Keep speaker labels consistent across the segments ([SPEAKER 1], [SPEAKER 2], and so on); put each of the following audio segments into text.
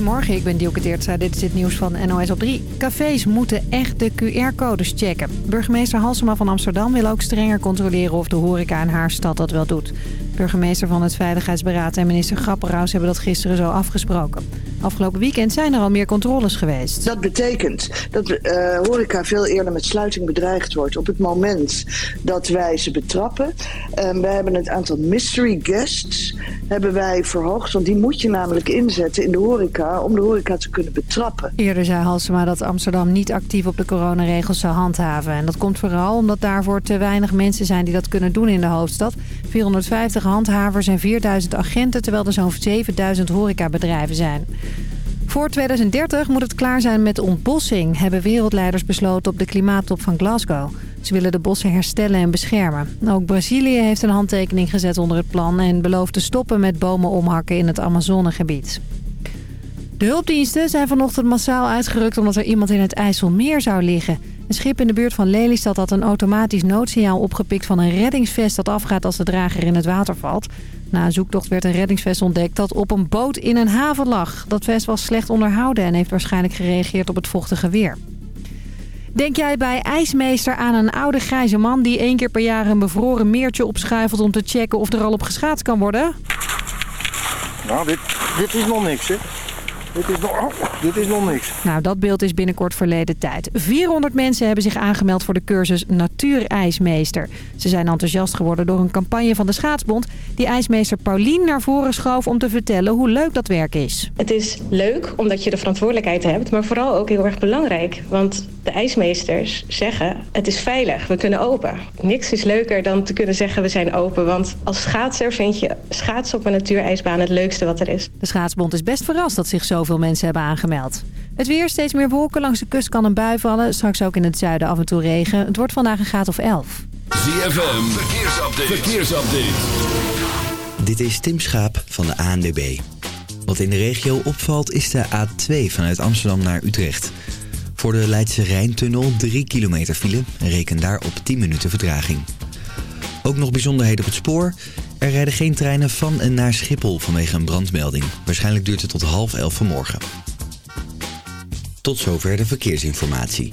[SPEAKER 1] Goedemorgen, ik ben Dielke Teertstra. Dit is het nieuws van NOS op 3. Cafés moeten echt de QR-codes checken. Burgemeester Halsema van Amsterdam wil ook strenger controleren of de horeca in haar stad dat wel doet. Burgemeester van het Veiligheidsberaad en minister Grapperhaus hebben dat gisteren zo afgesproken. Afgelopen weekend zijn er al meer controles geweest.
[SPEAKER 2] Dat betekent dat uh, horeca veel eerder met sluiting bedreigd wordt op het moment dat wij ze betrappen. Uh, wij hebben het aantal mystery guests hebben wij verhoogd, want die moet je namelijk inzetten in de horeca om de horeca te kunnen betrappen.
[SPEAKER 1] Eerder zei Halsema dat Amsterdam niet actief op de coronaregels zou handhaven. En dat komt vooral omdat daarvoor te weinig mensen zijn die dat kunnen doen in de hoofdstad. 450 handhavers en 4000 agenten, terwijl er zo'n 7000 horecabedrijven zijn. Voor 2030 moet het klaar zijn met ontbossing, hebben wereldleiders besloten op de klimaattop van Glasgow. Ze willen de bossen herstellen en beschermen. Ook Brazilië heeft een handtekening gezet onder het plan en belooft te stoppen met bomen omhakken in het Amazonegebied. De hulpdiensten zijn vanochtend massaal uitgerukt omdat er iemand in het IJsselmeer zou liggen. Een schip in de buurt van Lelystad had een automatisch noodsignaal opgepikt van een reddingsvest dat afgaat als de drager in het water valt. Na een zoektocht werd een reddingsvest ontdekt dat op een boot in een haven lag. Dat vest was slecht onderhouden en heeft waarschijnlijk gereageerd op het vochtige weer. Denk jij bij IJsmeester aan een oude grijze man... die één keer per jaar een bevroren meertje opschuifelt... om te checken of er al op geschaatst kan worden?
[SPEAKER 3] Nou, dit, dit is nog niks, hè. Dit is, nog, oh, dit is nog niks.
[SPEAKER 1] Nou, dat beeld is binnenkort verleden tijd. 400 mensen hebben zich aangemeld voor de cursus Natuurijsmeester. Ze zijn enthousiast geworden door een campagne van de Schaatsbond... die ijsmeester Paulien naar voren schoof om te vertellen hoe leuk dat werk is.
[SPEAKER 4] Het is leuk omdat je de verantwoordelijkheid hebt, maar vooral ook heel erg belangrijk. Want de ijsmeesters zeggen, het is veilig, we kunnen open. Niks is leuker dan te kunnen zeggen, we zijn open. Want als schaatser vind je schaatsen op een natuurijsbaan het leukste wat er is.
[SPEAKER 1] De Schaatsbond is best verrast dat zich zoveel mensen hebben aangemeld. Het weer, steeds meer wolken. Langs de kust kan een bui vallen. Straks ook in het zuiden af en toe regen. Het wordt vandaag een graad of 11.
[SPEAKER 5] ZFM, verkeersupdate. verkeersupdate.
[SPEAKER 6] Dit is Tim Schaap van de ANWB. Wat in de regio opvalt is de A2 vanuit Amsterdam naar Utrecht. Voor de Leidse Rijntunnel 3 kilometer file. Reken daar op 10 minuten vertraging. Ook nog bijzonderheden op het spoor. Er rijden geen treinen van en naar Schiphol vanwege een brandmelding. Waarschijnlijk duurt het tot half elf vanmorgen. Tot zover de verkeersinformatie.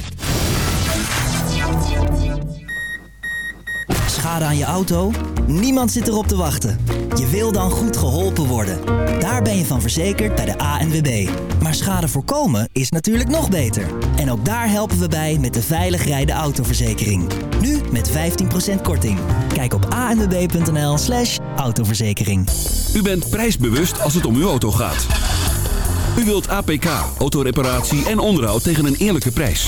[SPEAKER 7] Schade aan je auto? Niemand zit erop te wachten. Je wil dan goed geholpen worden. Daar ben je van verzekerd bij de ANWB. Maar schade voorkomen is natuurlijk nog beter. En ook daar helpen we bij met de veilig rijden autoverzekering. Nu met 15% korting. Kijk op anwb.nl slash autoverzekering.
[SPEAKER 5] U bent prijsbewust als het om uw auto gaat. U wilt APK, autoreparatie en onderhoud tegen een eerlijke prijs.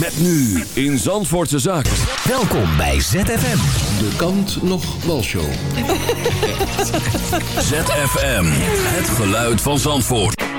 [SPEAKER 5] Met nu in Zandvoortse Zaken.
[SPEAKER 7] Welkom bij ZFM.
[SPEAKER 8] De kant nog walshow.
[SPEAKER 5] ZFM. Het geluid van Zandvoort.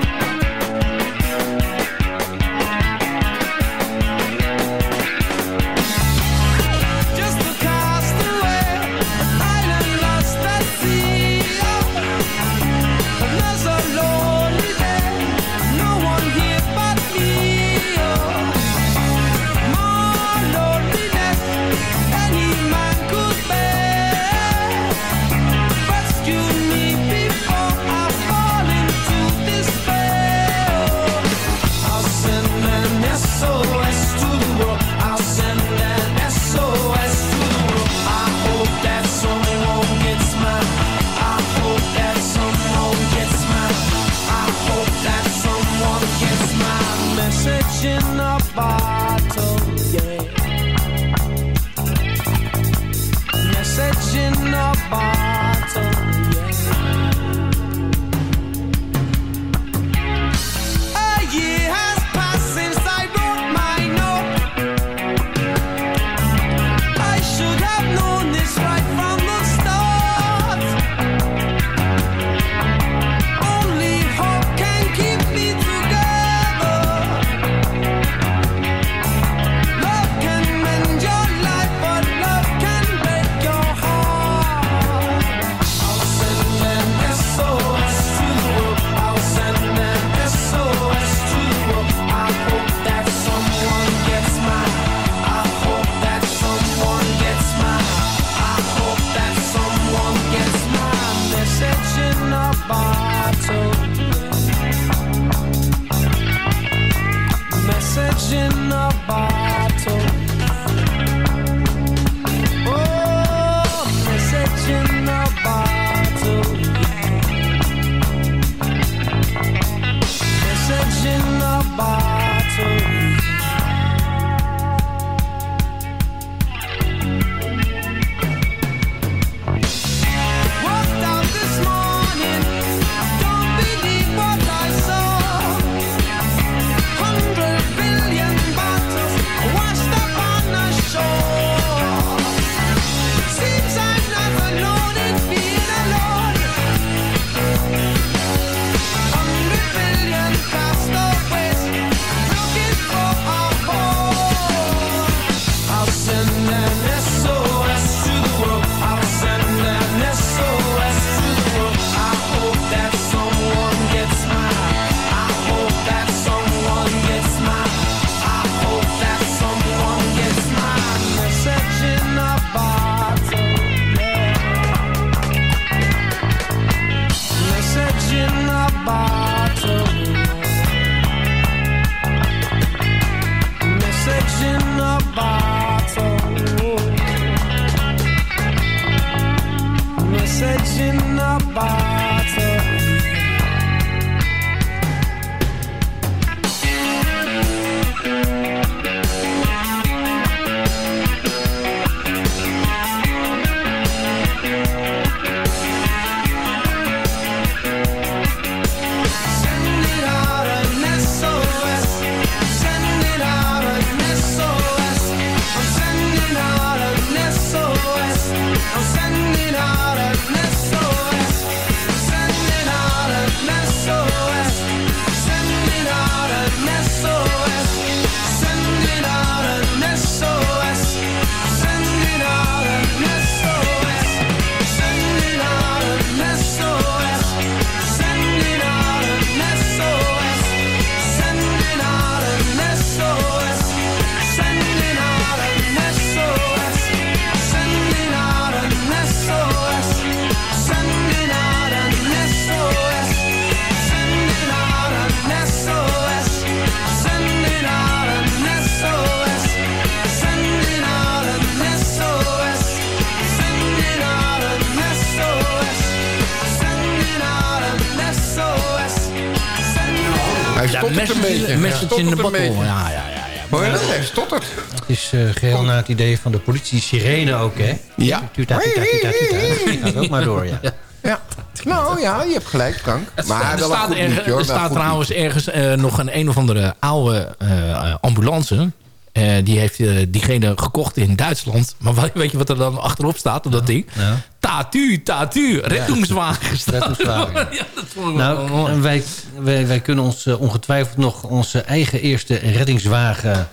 [SPEAKER 9] Beetje.
[SPEAKER 10] in bottle.
[SPEAKER 9] beetje.
[SPEAKER 10] Ja, ja, ja. ja.
[SPEAKER 9] Hoor je dat? Hij stottert.
[SPEAKER 11] Het is eh, geheel naar het idee van de politie sirene ook, hè?
[SPEAKER 9] Ja.
[SPEAKER 11] Tuta, tuta, tuta, tuta. Gaat ook maar door, ja.
[SPEAKER 9] Ja. Nou ja, je hebt gelijk, Frank. Maar
[SPEAKER 10] er staat, er staat trouwens ergens eh, nog een een of andere oude eh, ambulance. Eh, die heeft diegene gekocht in Duitsland. Maar weet je wat er dan achterop staat op dat ding?
[SPEAKER 11] Ja.
[SPEAKER 10] Tatu, tatu, reddingswagen staat.
[SPEAKER 11] Reddingswagen.
[SPEAKER 10] ja, dat vond ik wel
[SPEAKER 11] Nou,
[SPEAKER 10] mooi.
[SPEAKER 11] en wij, wij, wij kunnen ons eh, ongetwijfeld nog onze eigen eerste reddingswagen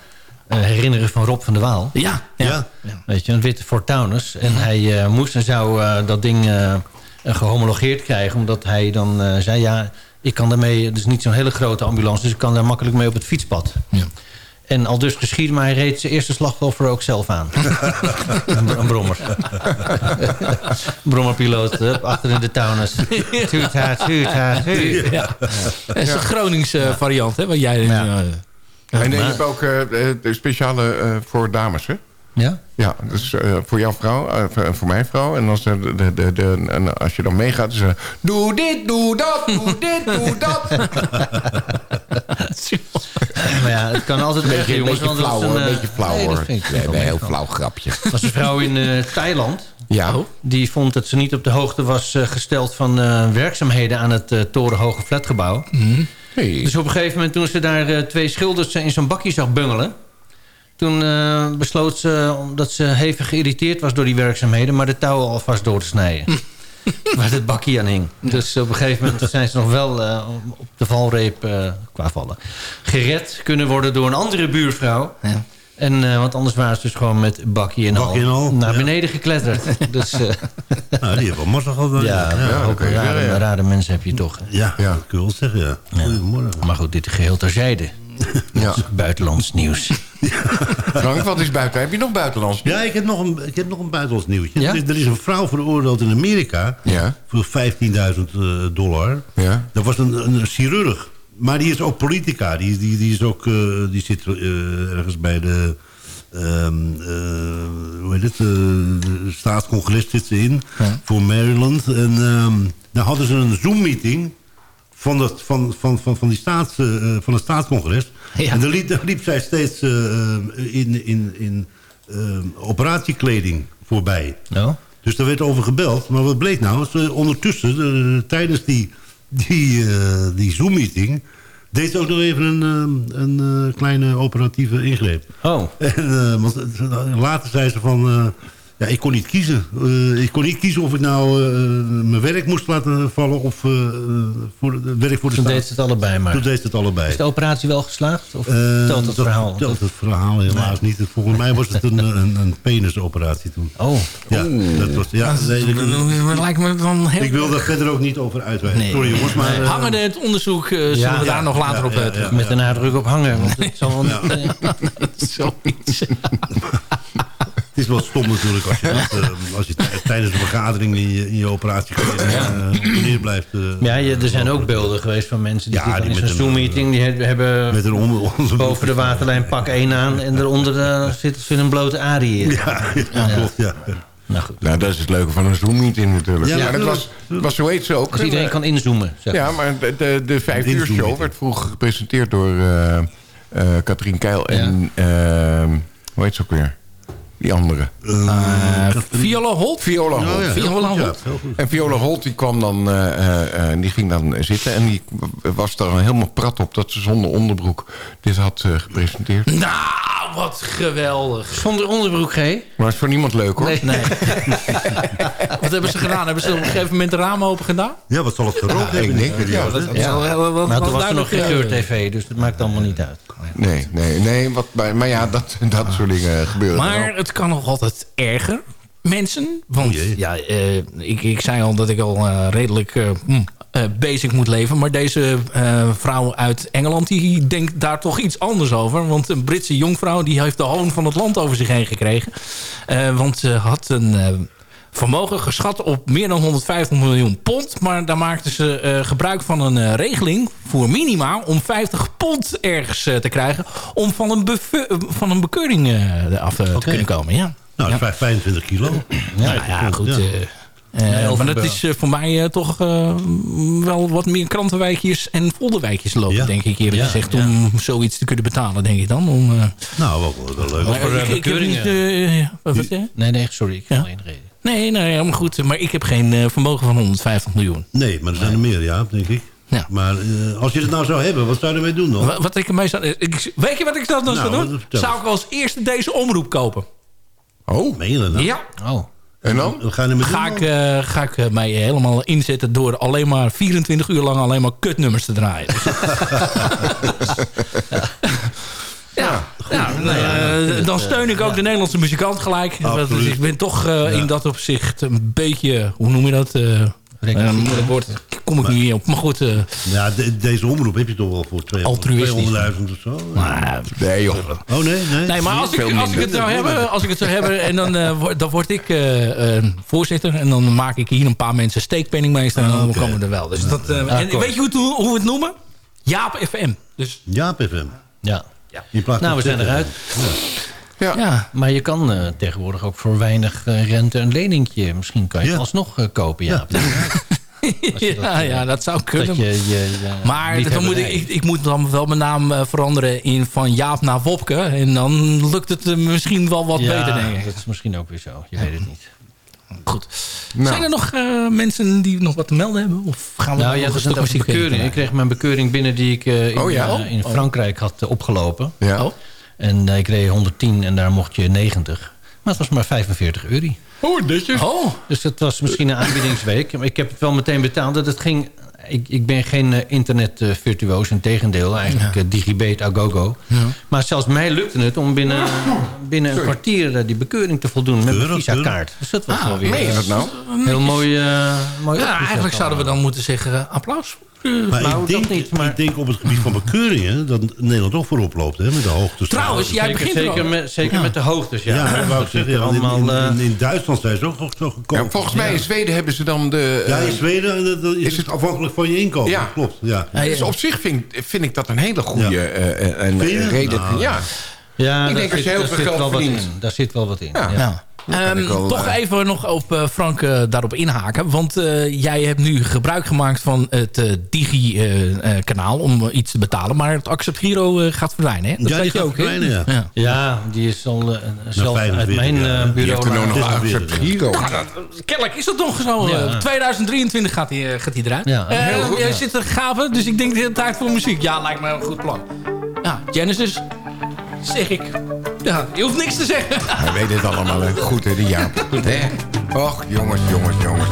[SPEAKER 11] eh, herinneren van Rob van der Waal.
[SPEAKER 10] Ja, ja.
[SPEAKER 11] Weet je, een witte Fortunus. En hij eh, moest en zou dat ding eh, eh, gehomologeerd krijgen. Omdat hij dan eh, zei, ja, ik kan daarmee... Het is niet zo'n hele grote ambulance, dus ik kan daar makkelijk mee op het fietspad.
[SPEAKER 10] Ja.
[SPEAKER 11] En al dus geschieden, maar hij reed zijn eerste slachtoffer ook zelf aan. een, een brommer. Brommerpiloot, hup, achter in de Taunus. Tuut, ha, tuut, ha, tuut.
[SPEAKER 10] Ja. Dat is een Gronings eh, variant, hè? Wat jij,
[SPEAKER 11] Ja.
[SPEAKER 10] eh,
[SPEAKER 9] En je hebt ook eh, de de speciale eh, voor dames, hè?
[SPEAKER 11] Ja?
[SPEAKER 9] Ja, dus eh, voor jouw vrouw, eh, voor, mijn vrouw. En als, de, de, de, de- en als je dan meegaat, is eh, doe dit, doe dat, doe dit, doe dat.
[SPEAKER 11] het kan altijd
[SPEAKER 9] Een beetje, een
[SPEAKER 11] jongens.
[SPEAKER 9] beetje flauw
[SPEAKER 11] een,
[SPEAKER 9] een
[SPEAKER 11] eh,
[SPEAKER 9] beetje flauw
[SPEAKER 11] nee,
[SPEAKER 9] hoor. Nee, nee, heel flauw grapje.
[SPEAKER 11] Er was een vrouw in eh, Thailand.
[SPEAKER 9] Ja.
[SPEAKER 11] Die vond dat ze niet op de hoogte was eh, gesteld van eh, werkzaamheden aan het eh, torenhoge flatgebouw.
[SPEAKER 9] Hey.
[SPEAKER 11] Dus op een gegeven moment toen ze daar eh, twee schilders in zo'n bakje zag bungelen... toen eh, besloot ze, omdat ze hevig geïrriteerd was door die werkzaamheden... maar de touwen alvast door te snijden. waar het bakje aan hing. Dus op een gegeven moment zijn ze nog wel eh, op de valreep eh, qua vallen... gered kunnen worden door een andere buurvrouw... En, eh, want anders waren ze dus gewoon met bakje en
[SPEAKER 12] Bakje en
[SPEAKER 11] al naar
[SPEAKER 12] ja.
[SPEAKER 11] beneden gekletterd. dus,
[SPEAKER 12] Nou, die hebben wel massa gehad. dan.
[SPEAKER 11] ja,
[SPEAKER 12] ja,
[SPEAKER 11] ook rare,
[SPEAKER 12] ja, ja.
[SPEAKER 11] rare mensen heb je toch. hè.
[SPEAKER 12] Ja, dat kun je wel zeggen, ja. Goedemorgen.
[SPEAKER 11] Maar goed, dit geheel terzijde.
[SPEAKER 9] Ja.
[SPEAKER 11] Buitenlands nieuws.
[SPEAKER 9] Frank, wat is buiten? Heb je nog buitenlands?
[SPEAKER 12] Ja, ik heb nog een, ik heb nog een buitenlands nieuwtje.
[SPEAKER 11] Ja?
[SPEAKER 12] Er, is, er is een vrouw veroordeeld in Amerika
[SPEAKER 9] Ja.
[SPEAKER 12] voor 15.000 eh, dollar.
[SPEAKER 9] Ja.
[SPEAKER 12] Dat was een, een chirurg. Maar die is ook politica. Die, die, die, is ook, eh, die zit eh, ergens bij de... ehm, eh, hoe heet het? de staatscongres zit ze in. Voor Maryland. En ehm daar hadden ze een Zoom-meeting... Van, dat, van, van, van, van, die staats, eh, van het staatscongres.
[SPEAKER 11] Ja.
[SPEAKER 12] En daar liep, daar liep zij steeds eh, in, in, in eh, operatiekleding voorbij.
[SPEAKER 11] No?
[SPEAKER 12] Dus daar werd over gebeld. Maar wat bleek nou? Ondertussen, eh, tijdens die, die, eh, die Zoom-meeting... deed ze ook nog even een, eh, een eh, kleine operatieve ingreep.
[SPEAKER 11] Oh.
[SPEAKER 12] En, eh, want, eh, later zei ze van... ja, ik kon niet kiezen. Eh, ik kon niet kiezen of ik nou eh, mijn werk moest laten vallen... of eh, voor werk voor de
[SPEAKER 11] Toen
[SPEAKER 12] staat.
[SPEAKER 11] deed ze het allebei maar.
[SPEAKER 12] Toen deed het allebei.
[SPEAKER 11] Is de operatie wel geslaagd? Of telt het verhaal?
[SPEAKER 12] Telt het verhaal helaas niet. Volgens mij was het een, een, een penisoperatie toen.
[SPEAKER 11] Oh.
[SPEAKER 12] Ja, dat was... Ja, nee, ik,
[SPEAKER 10] Dat lijkt me dan heel...
[SPEAKER 12] ik wil daar verder ook niet over uitweiden.
[SPEAKER 10] Nee.
[SPEAKER 12] Sorry jongens, maar... eh,
[SPEAKER 10] Hangende het onderzoek eh, zullen
[SPEAKER 12] ja,
[SPEAKER 10] we daar
[SPEAKER 12] ja,
[SPEAKER 10] nog later
[SPEAKER 12] ja,
[SPEAKER 10] op
[SPEAKER 12] ja,
[SPEAKER 10] letten.
[SPEAKER 12] ja.
[SPEAKER 11] Met een nadruk op hangen. Want het zal wel niet,
[SPEAKER 10] Zoiets.
[SPEAKER 12] Het is wel stom natuurlijk als je, dat, eh, als je tijdens een vergadering in je, in je operatie uh, neer blijft. eh,
[SPEAKER 11] Ja, je, er zijn ook beelden geweest van mensen die,
[SPEAKER 12] Ja, die
[SPEAKER 11] in
[SPEAKER 12] met
[SPEAKER 11] zo'n
[SPEAKER 12] een,
[SPEAKER 11] Zoom-meeting... die he- hebben
[SPEAKER 12] met een onder, onder-
[SPEAKER 11] boven de waterlijn pak 1 aan... en eronder eh, zitten ze in een blote arie.
[SPEAKER 12] Ja, ja, klopt, ja.
[SPEAKER 11] Nou goed.
[SPEAKER 9] Nou, dat is het leuke van een Zoom-meeting natuurlijk.
[SPEAKER 12] Ja,
[SPEAKER 9] maar dat was, was zo heet ze ook.
[SPEAKER 11] Dus iedereen kan inzoomen. Zeg.
[SPEAKER 9] Ja, maar de, de, de vijf uur show werd vroeger gepresenteerd door eh eh Katrien Keil
[SPEAKER 11] Ja.
[SPEAKER 9] en... eh, hoe heet ze ook weer? Die andere.
[SPEAKER 10] Eh, Viola Holt?
[SPEAKER 9] Viola Holt.
[SPEAKER 12] Ja, heel
[SPEAKER 10] Viola
[SPEAKER 12] goed,
[SPEAKER 10] Holt.
[SPEAKER 9] En Viola Holt die kwam dan, eh, eh, eh, die ging dan zitten en die was daar helemaal prat op dat ze zonder onderbroek dit had eh, gepresenteerd. Maar
[SPEAKER 10] Nou, wat geweldig.
[SPEAKER 11] Zonder onderbroek, G.
[SPEAKER 9] dat is voor niemand leuk hoor.
[SPEAKER 11] Nee.
[SPEAKER 10] Nee. wat hebben ze gedaan? Hebben ze op een gegeven moment de ramen open gedaan?
[SPEAKER 12] Ja, wat zal het gerookt
[SPEAKER 9] Ja,
[SPEAKER 12] hebben?
[SPEAKER 9] ik denk het, ja.
[SPEAKER 10] dat
[SPEAKER 11] Maar toen was er nog geen
[SPEAKER 10] eh,
[SPEAKER 11] geur-tv, dus dat maakt allemaal niet uit.
[SPEAKER 9] Nee, nee, nee. Wat, bij- maar ja, dat, dat soort dingen gebeuren.
[SPEAKER 10] Maar
[SPEAKER 9] wel.
[SPEAKER 10] Het kan nog altijd erger. Mensen. Want ja, eh, ik, ik zei al dat ik al eh, redelijk eh, hm, basic moet leven. Maar deze vrouw uit Engeland die denkt daar toch iets anders over. Want een Britse jonkvrouw die heeft de hoon van het land over zich heen gekregen. Want ze had een... Vermogen geschat op meer dan 150 miljoen pond. Maar daar maakten ze eh, gebruik van een eh, regeling voor minima... om 50 pond ergens eh, te krijgen... om van een, van een bekeuring eh, af te kunnen komen. Ja.
[SPEAKER 12] Nou, dat is vijf- 25 kilo.
[SPEAKER 10] Ja, ja, goed.
[SPEAKER 12] Ja.
[SPEAKER 10] eh, eh, maar dat is eh, voor mij eh, toch eh, wel wat meer krantenwijkjes en folderwijkjes lopen,
[SPEAKER 12] Ja.
[SPEAKER 10] denk ik eerlijk gezegd. Om zoiets te kunnen betalen, denk ik dan. Om, eh,
[SPEAKER 12] Nou, wel, wel leuk.
[SPEAKER 10] maar
[SPEAKER 11] voor,
[SPEAKER 10] ik, ik heb niet... wat?
[SPEAKER 11] Nee, nee, sorry. Ik
[SPEAKER 10] Ja.
[SPEAKER 11] kan alleen reden.
[SPEAKER 10] Nee, nee, maar goed. Maar ik heb geen eh, vermogen van 150 miljoen.
[SPEAKER 12] Nee, maar er zijn er meer, ja, denk ik.
[SPEAKER 10] Ja.
[SPEAKER 12] Maar eh, als je het nou zou hebben, wat zou je ermee doen dan?
[SPEAKER 10] Wa- Wat ik ermee zou... Ik, weet je wat ik dan
[SPEAKER 12] Nou,
[SPEAKER 10] zou doen? Zou ik als eerste deze omroep kopen?
[SPEAKER 9] Oh,
[SPEAKER 12] Meen je dat nou?
[SPEAKER 10] Ja.
[SPEAKER 11] Oh.
[SPEAKER 9] en dan?
[SPEAKER 12] Ga je
[SPEAKER 10] ik, eh, ga ik eh, mij helemaal inzetten door alleen maar 24 uur lang alleen maar kutnummers te draaien. ja nou ja, dan steun ik ook de Nederlandse muzikant gelijk. Want ik ben toch eh, in dat opzicht een beetje, hoe noem je dat? eh
[SPEAKER 11] Rectifieren.
[SPEAKER 10] een moeilijk woord. Kom ik niet op. Maar goed, eh,
[SPEAKER 12] Ja, de- deze omroep heb je toch wel voor 200
[SPEAKER 10] Altruïstisch.
[SPEAKER 12] 200.000 of zo?
[SPEAKER 10] maar,
[SPEAKER 9] Nee joh.
[SPEAKER 12] Oh, nee, nee.
[SPEAKER 10] Nee, maar als ik, als ik het zou hebben, als ik het zou hebben en dan, eh, word- dan word ik eh, eh, voorzitter en dan maak ik hier een paar mensen steekpenningmeester en dan komen we er wel. Dus dat, eh, en weet je hoe, het- hoe we het noemen? Jaap FM. Dus
[SPEAKER 12] Jaap FM.
[SPEAKER 11] Ja.
[SPEAKER 12] In plaats
[SPEAKER 11] Nou, we zijn eruit.
[SPEAKER 9] Ja.
[SPEAKER 10] ja,
[SPEAKER 11] Maar je kan eh, tegenwoordig ook voor weinig eh, rente een leningje. Misschien kan je
[SPEAKER 12] Ja.
[SPEAKER 11] het alsnog eh, kopen, ja.
[SPEAKER 10] ja, ja, dat zou kunnen.
[SPEAKER 11] Dat je, je,
[SPEAKER 10] maar dan moet ik, ik, ik moet dan wel mijn naam eh, veranderen in van Jaap naar Wopke. En dan lukt het misschien wel wat
[SPEAKER 11] Ja,
[SPEAKER 10] beter, denk ik.
[SPEAKER 11] dat is misschien ook weer zo. Je weet het niet.
[SPEAKER 10] Goed.
[SPEAKER 9] Nou.
[SPEAKER 10] Zijn er nog eh, mensen die nog wat te melden hebben? Of gaan we
[SPEAKER 11] Nou,
[SPEAKER 10] nog
[SPEAKER 11] ja,
[SPEAKER 10] een
[SPEAKER 11] dat is
[SPEAKER 10] stuk muziek
[SPEAKER 11] bekeuring. Ik kreeg mijn bekeuring binnen die ik eh, in,
[SPEAKER 10] Oh ja?
[SPEAKER 11] eh, in
[SPEAKER 10] Oh.
[SPEAKER 11] Frankrijk had opgelopen.
[SPEAKER 9] Ja.
[SPEAKER 10] Oh.
[SPEAKER 11] En eh, ik reed 110 en daar mocht je 90. Maar het was maar 45 euro.
[SPEAKER 9] Oh, netjes.
[SPEAKER 10] Oh,
[SPEAKER 11] Dus het was misschien een aanbiedingsweek. Maar ik heb het wel meteen betaald. Dat het ging, ik, ik ben geen eh, internet-virtuoos. Integendeel, eigenlijk eh, digibet agogo. Maar zelfs mij lukte het om binnen, binnen een kwartier eh, die bekeuring te voldoen. Met
[SPEAKER 12] Keurig,
[SPEAKER 11] visa-kaart. Dus dat was
[SPEAKER 10] Ah,
[SPEAKER 11] wel weer
[SPEAKER 9] dat nou?
[SPEAKER 11] heel mooi, mooi
[SPEAKER 10] ja, eigenlijk zouden we dan moeten zeggen applaus.
[SPEAKER 12] Maar
[SPEAKER 11] Nou,
[SPEAKER 12] ik, denk,
[SPEAKER 11] dat niet, maar-
[SPEAKER 12] ik denk op het gebied van bekeuringen... dat Nederland ook voorop loopt, hè, met de hoogte.
[SPEAKER 10] Trouwens, jij
[SPEAKER 11] Zeker,
[SPEAKER 10] begint er
[SPEAKER 11] zeker, met, zeker met de hoogtes, ja.
[SPEAKER 12] Ja, dat wou ik zeggen.
[SPEAKER 11] allemaal,
[SPEAKER 12] in,
[SPEAKER 11] eh,
[SPEAKER 12] in, in Duitsland zijn ze ook nog zo gekomen.
[SPEAKER 9] Ja, volgens mij in Zweden hebben ze dan de...
[SPEAKER 12] Ja,
[SPEAKER 9] eh,
[SPEAKER 12] in Zweden eh, dat is,
[SPEAKER 9] is
[SPEAKER 12] het afhankelijk van je inkomen.
[SPEAKER 9] Ja.
[SPEAKER 12] Klopt, ja.
[SPEAKER 9] dus op zich vind, vind ik dat een hele goede
[SPEAKER 12] Ja.
[SPEAKER 9] reden.
[SPEAKER 12] Nou,
[SPEAKER 9] ja.
[SPEAKER 11] Ja,
[SPEAKER 9] Ik
[SPEAKER 11] daar
[SPEAKER 9] denk als je heel
[SPEAKER 11] daar
[SPEAKER 9] veel
[SPEAKER 11] zit
[SPEAKER 9] geld verdient.
[SPEAKER 11] in. Daar zit wel wat in.
[SPEAKER 9] Ja.
[SPEAKER 10] Ehm, toch
[SPEAKER 9] eh,
[SPEAKER 10] even nog op eh, Frank eh, daarop inhaken. Want eh, jij hebt nu gebruik gemaakt van het eh, Digi-kanaal om iets te betalen. Maar het Accept Giro gaat verdwijnen. Hè? Dat
[SPEAKER 12] Ja,
[SPEAKER 10] weet
[SPEAKER 12] die
[SPEAKER 10] je ook, hè?
[SPEAKER 12] verdwijnen, ja.
[SPEAKER 11] Ja, die is al zelf uit
[SPEAKER 12] 45
[SPEAKER 11] mijn eh,
[SPEAKER 12] Die
[SPEAKER 11] bureau...
[SPEAKER 9] heeft
[SPEAKER 11] naar-
[SPEAKER 9] nog Accept Giro.
[SPEAKER 10] Nou, kennelijk is dat nog zo.
[SPEAKER 11] Ja.
[SPEAKER 10] Eh, 2023 gaat hij, eh, gaat hij eruit.
[SPEAKER 11] Ja, heel goed,
[SPEAKER 10] jij
[SPEAKER 11] ja.
[SPEAKER 10] zit er gaven, dus ik denk de tijd voor muziek. Ja, lijkt me een goed plan. Ja, Genesis, zeg ik. Ja, je hoeft niks te zeggen.
[SPEAKER 9] Hij weet het allemaal. hè. Goed, hè, die Jaap. Hè? Och, jongens, jongens, jongens.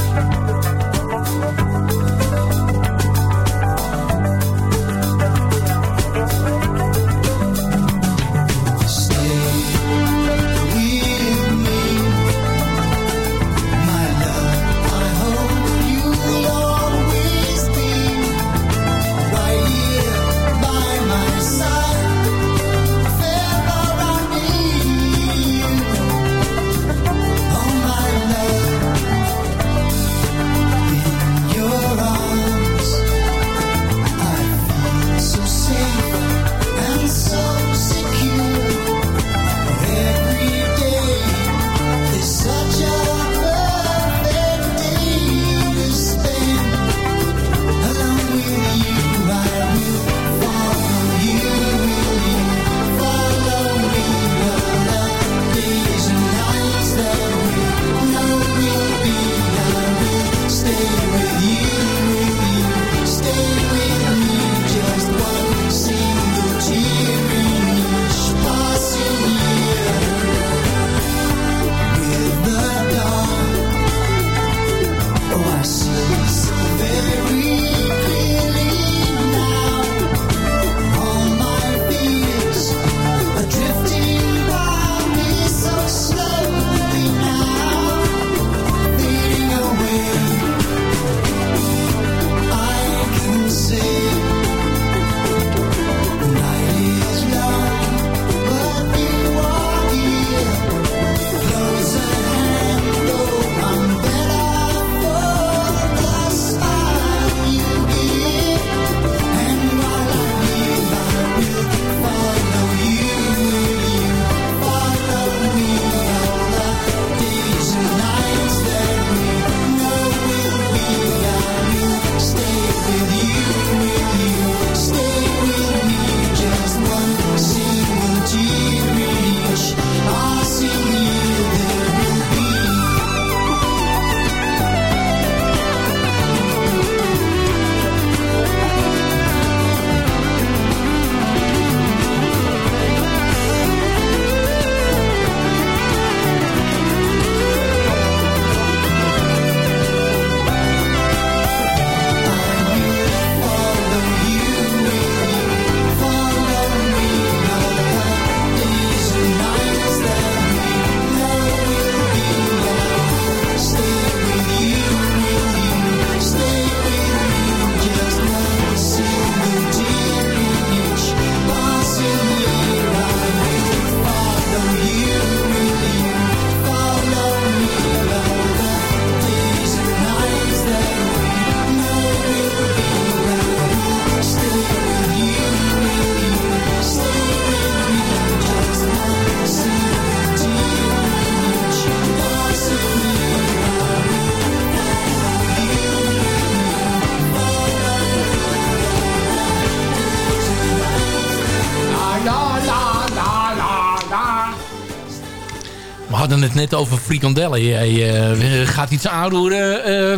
[SPEAKER 10] Net over frikandellen. Jij eh, gaat iets aanroeren, eh,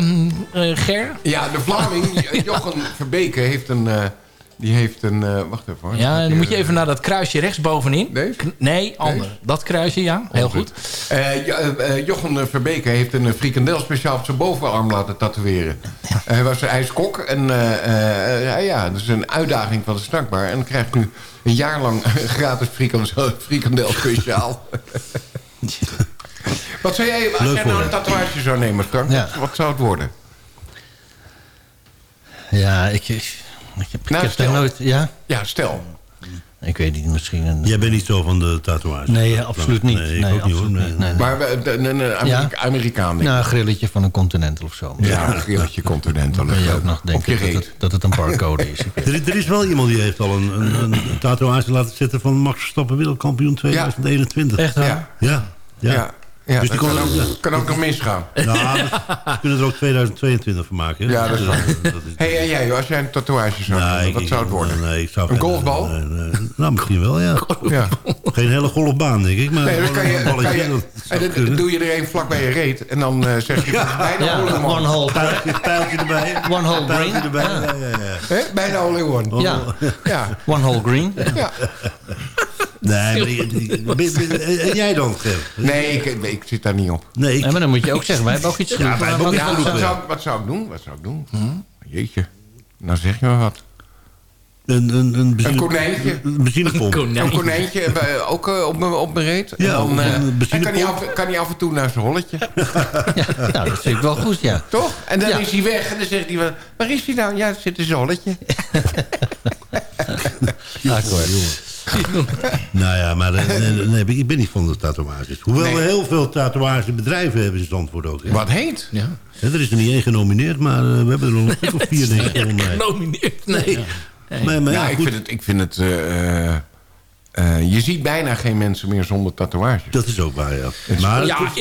[SPEAKER 10] eh, Ger?
[SPEAKER 9] Ja, de Vlaming, Jochen Verbeke, heeft een... die heeft een... wacht even hoor.
[SPEAKER 10] Ja, dan moet je even naar dat kruisje rechtsbovenin.
[SPEAKER 9] Deze?
[SPEAKER 10] Nee, ander. Dat kruisje, ja. Heel goed.
[SPEAKER 9] Jo- eh, Jochen Verbeke heeft een frikandel speciaal op zijn bovenarm laten tatoeëren. hij was hij is kok en ja, dat is een uitdaging van de snackbar. En krijgt nu een jaar lang gratis frikandel, frikandel speciaal. Wat zou jij, als
[SPEAKER 12] Leuk
[SPEAKER 9] jij nou een tatoeage zou nemen, Frank,
[SPEAKER 11] Ja.
[SPEAKER 9] wat zou het worden?
[SPEAKER 11] Ja, ik, ik, ik heb,
[SPEAKER 9] Nou,
[SPEAKER 11] ik heb
[SPEAKER 9] stel.
[SPEAKER 11] daar nooit... Ja?
[SPEAKER 9] Ja, stel.
[SPEAKER 11] Ik weet niet, misschien een...
[SPEAKER 12] Jij bent niet zo van de tatoeage?
[SPEAKER 11] Nee, absoluut niet.
[SPEAKER 12] Nee, ik
[SPEAKER 11] Nee,
[SPEAKER 12] ook niet hoor. Nee.
[SPEAKER 11] niet. Nee, nee.
[SPEAKER 9] Maar we- de- een, een Amerika- Amerikaan, denk ik.
[SPEAKER 11] Nou, een grilletje van een Continental of zo.
[SPEAKER 9] Ja, een grilletje Continental.
[SPEAKER 11] Dan kun je ook nog denken dat het, dat het een barcode is.
[SPEAKER 12] Er, er is wel iemand die heeft al een, een, een tatoeage laten zetten van Max Verstappen wereldkampioen 2021.
[SPEAKER 11] Echt waar?
[SPEAKER 10] Ja.
[SPEAKER 12] Ja. ja.
[SPEAKER 9] Ja,
[SPEAKER 12] Dus
[SPEAKER 9] dat
[SPEAKER 12] die
[SPEAKER 9] kan, ook, kan ook nog misgaan.
[SPEAKER 12] Nou, dus we kunnen er ook 2022 van maken. hè?
[SPEAKER 9] Ja, dat is waar.
[SPEAKER 12] is-
[SPEAKER 9] Hé, en jij, als jij een tatoeage zou hebben,
[SPEAKER 12] ik-
[SPEAKER 9] wat
[SPEAKER 12] ik-
[SPEAKER 9] zou het worden?
[SPEAKER 12] Nee, ik zou
[SPEAKER 9] Een golfbal?
[SPEAKER 12] nee, nee. nou, misschien wel, ja.
[SPEAKER 9] Ja.
[SPEAKER 12] Geen hele golfbaan, denk ik. Maar
[SPEAKER 9] Nee, dan kan je,
[SPEAKER 12] een
[SPEAKER 9] kan
[SPEAKER 12] balletje,
[SPEAKER 9] je,
[SPEAKER 12] dat
[SPEAKER 9] en
[SPEAKER 12] zou
[SPEAKER 9] dan
[SPEAKER 12] kunnen.
[SPEAKER 9] doe je er een vlak bij je reet. En dan eh, zeg je, bijna
[SPEAKER 11] Ja,
[SPEAKER 9] hole in one.
[SPEAKER 11] one hole.
[SPEAKER 12] Pijltje, pijltje erbij.
[SPEAKER 11] One hole green.
[SPEAKER 12] erbij.
[SPEAKER 11] Ja.
[SPEAKER 12] Ja, ja, ja.
[SPEAKER 9] Bijna in one.
[SPEAKER 11] Ja,
[SPEAKER 9] Ja.
[SPEAKER 11] one hole green.
[SPEAKER 9] ja.
[SPEAKER 12] Nee, maar die- die- ben- ben- en jij dan, Ger?
[SPEAKER 9] Nee, ik, ik zit daar niet op.
[SPEAKER 12] Nee, ik,
[SPEAKER 11] Nee, maar dan moet je ook zeggen, wij hebben ook iets
[SPEAKER 12] Ja, wij hebben ook iets
[SPEAKER 9] Ja,
[SPEAKER 12] goed
[SPEAKER 9] wat,
[SPEAKER 12] gedaan.
[SPEAKER 9] zou, wat zou ik doen? Wat zou ik doen? Jeetje. Nou zeg je maar wat.
[SPEAKER 12] een, een, een, benzine-
[SPEAKER 9] Een konijntje.
[SPEAKER 12] Een benzinepomp.
[SPEAKER 9] Een konijntje, eh, ook eh, op mijn op mijn reet. En
[SPEAKER 12] Ja,
[SPEAKER 9] dan, eh, dan kan,
[SPEAKER 12] benzinepomp.
[SPEAKER 9] hij af, kan hij af en toe naar zijn holletje.
[SPEAKER 11] Nou, dat vind ik wel goed, ja.
[SPEAKER 9] Toch? En dan
[SPEAKER 11] Ja.
[SPEAKER 9] is hij weg en dan zegt hij... Waar is hij nou? Ja, het zit in zijn holletje.
[SPEAKER 12] Nou ja, maar eh, nee, nee, ik ben niet van de tatoeages. Hoewel
[SPEAKER 9] Nee.
[SPEAKER 12] we heel veel tatoeagebedrijven hebben in Zandvoort ook. hè.
[SPEAKER 9] Wat heet?
[SPEAKER 10] Ja.
[SPEAKER 12] Er is er niet één genomineerd, maar eh, we hebben er nog een stuk of vier, denk ik, volgens mij.
[SPEAKER 10] Genomineerd, nee.
[SPEAKER 12] Maar, maar
[SPEAKER 9] Ja,
[SPEAKER 12] ja,
[SPEAKER 9] ik vind het... Ik vind het eh, je ziet bijna geen mensen meer zonder tatoeages.
[SPEAKER 12] dat is ook waar, ja. Maar
[SPEAKER 10] Ja,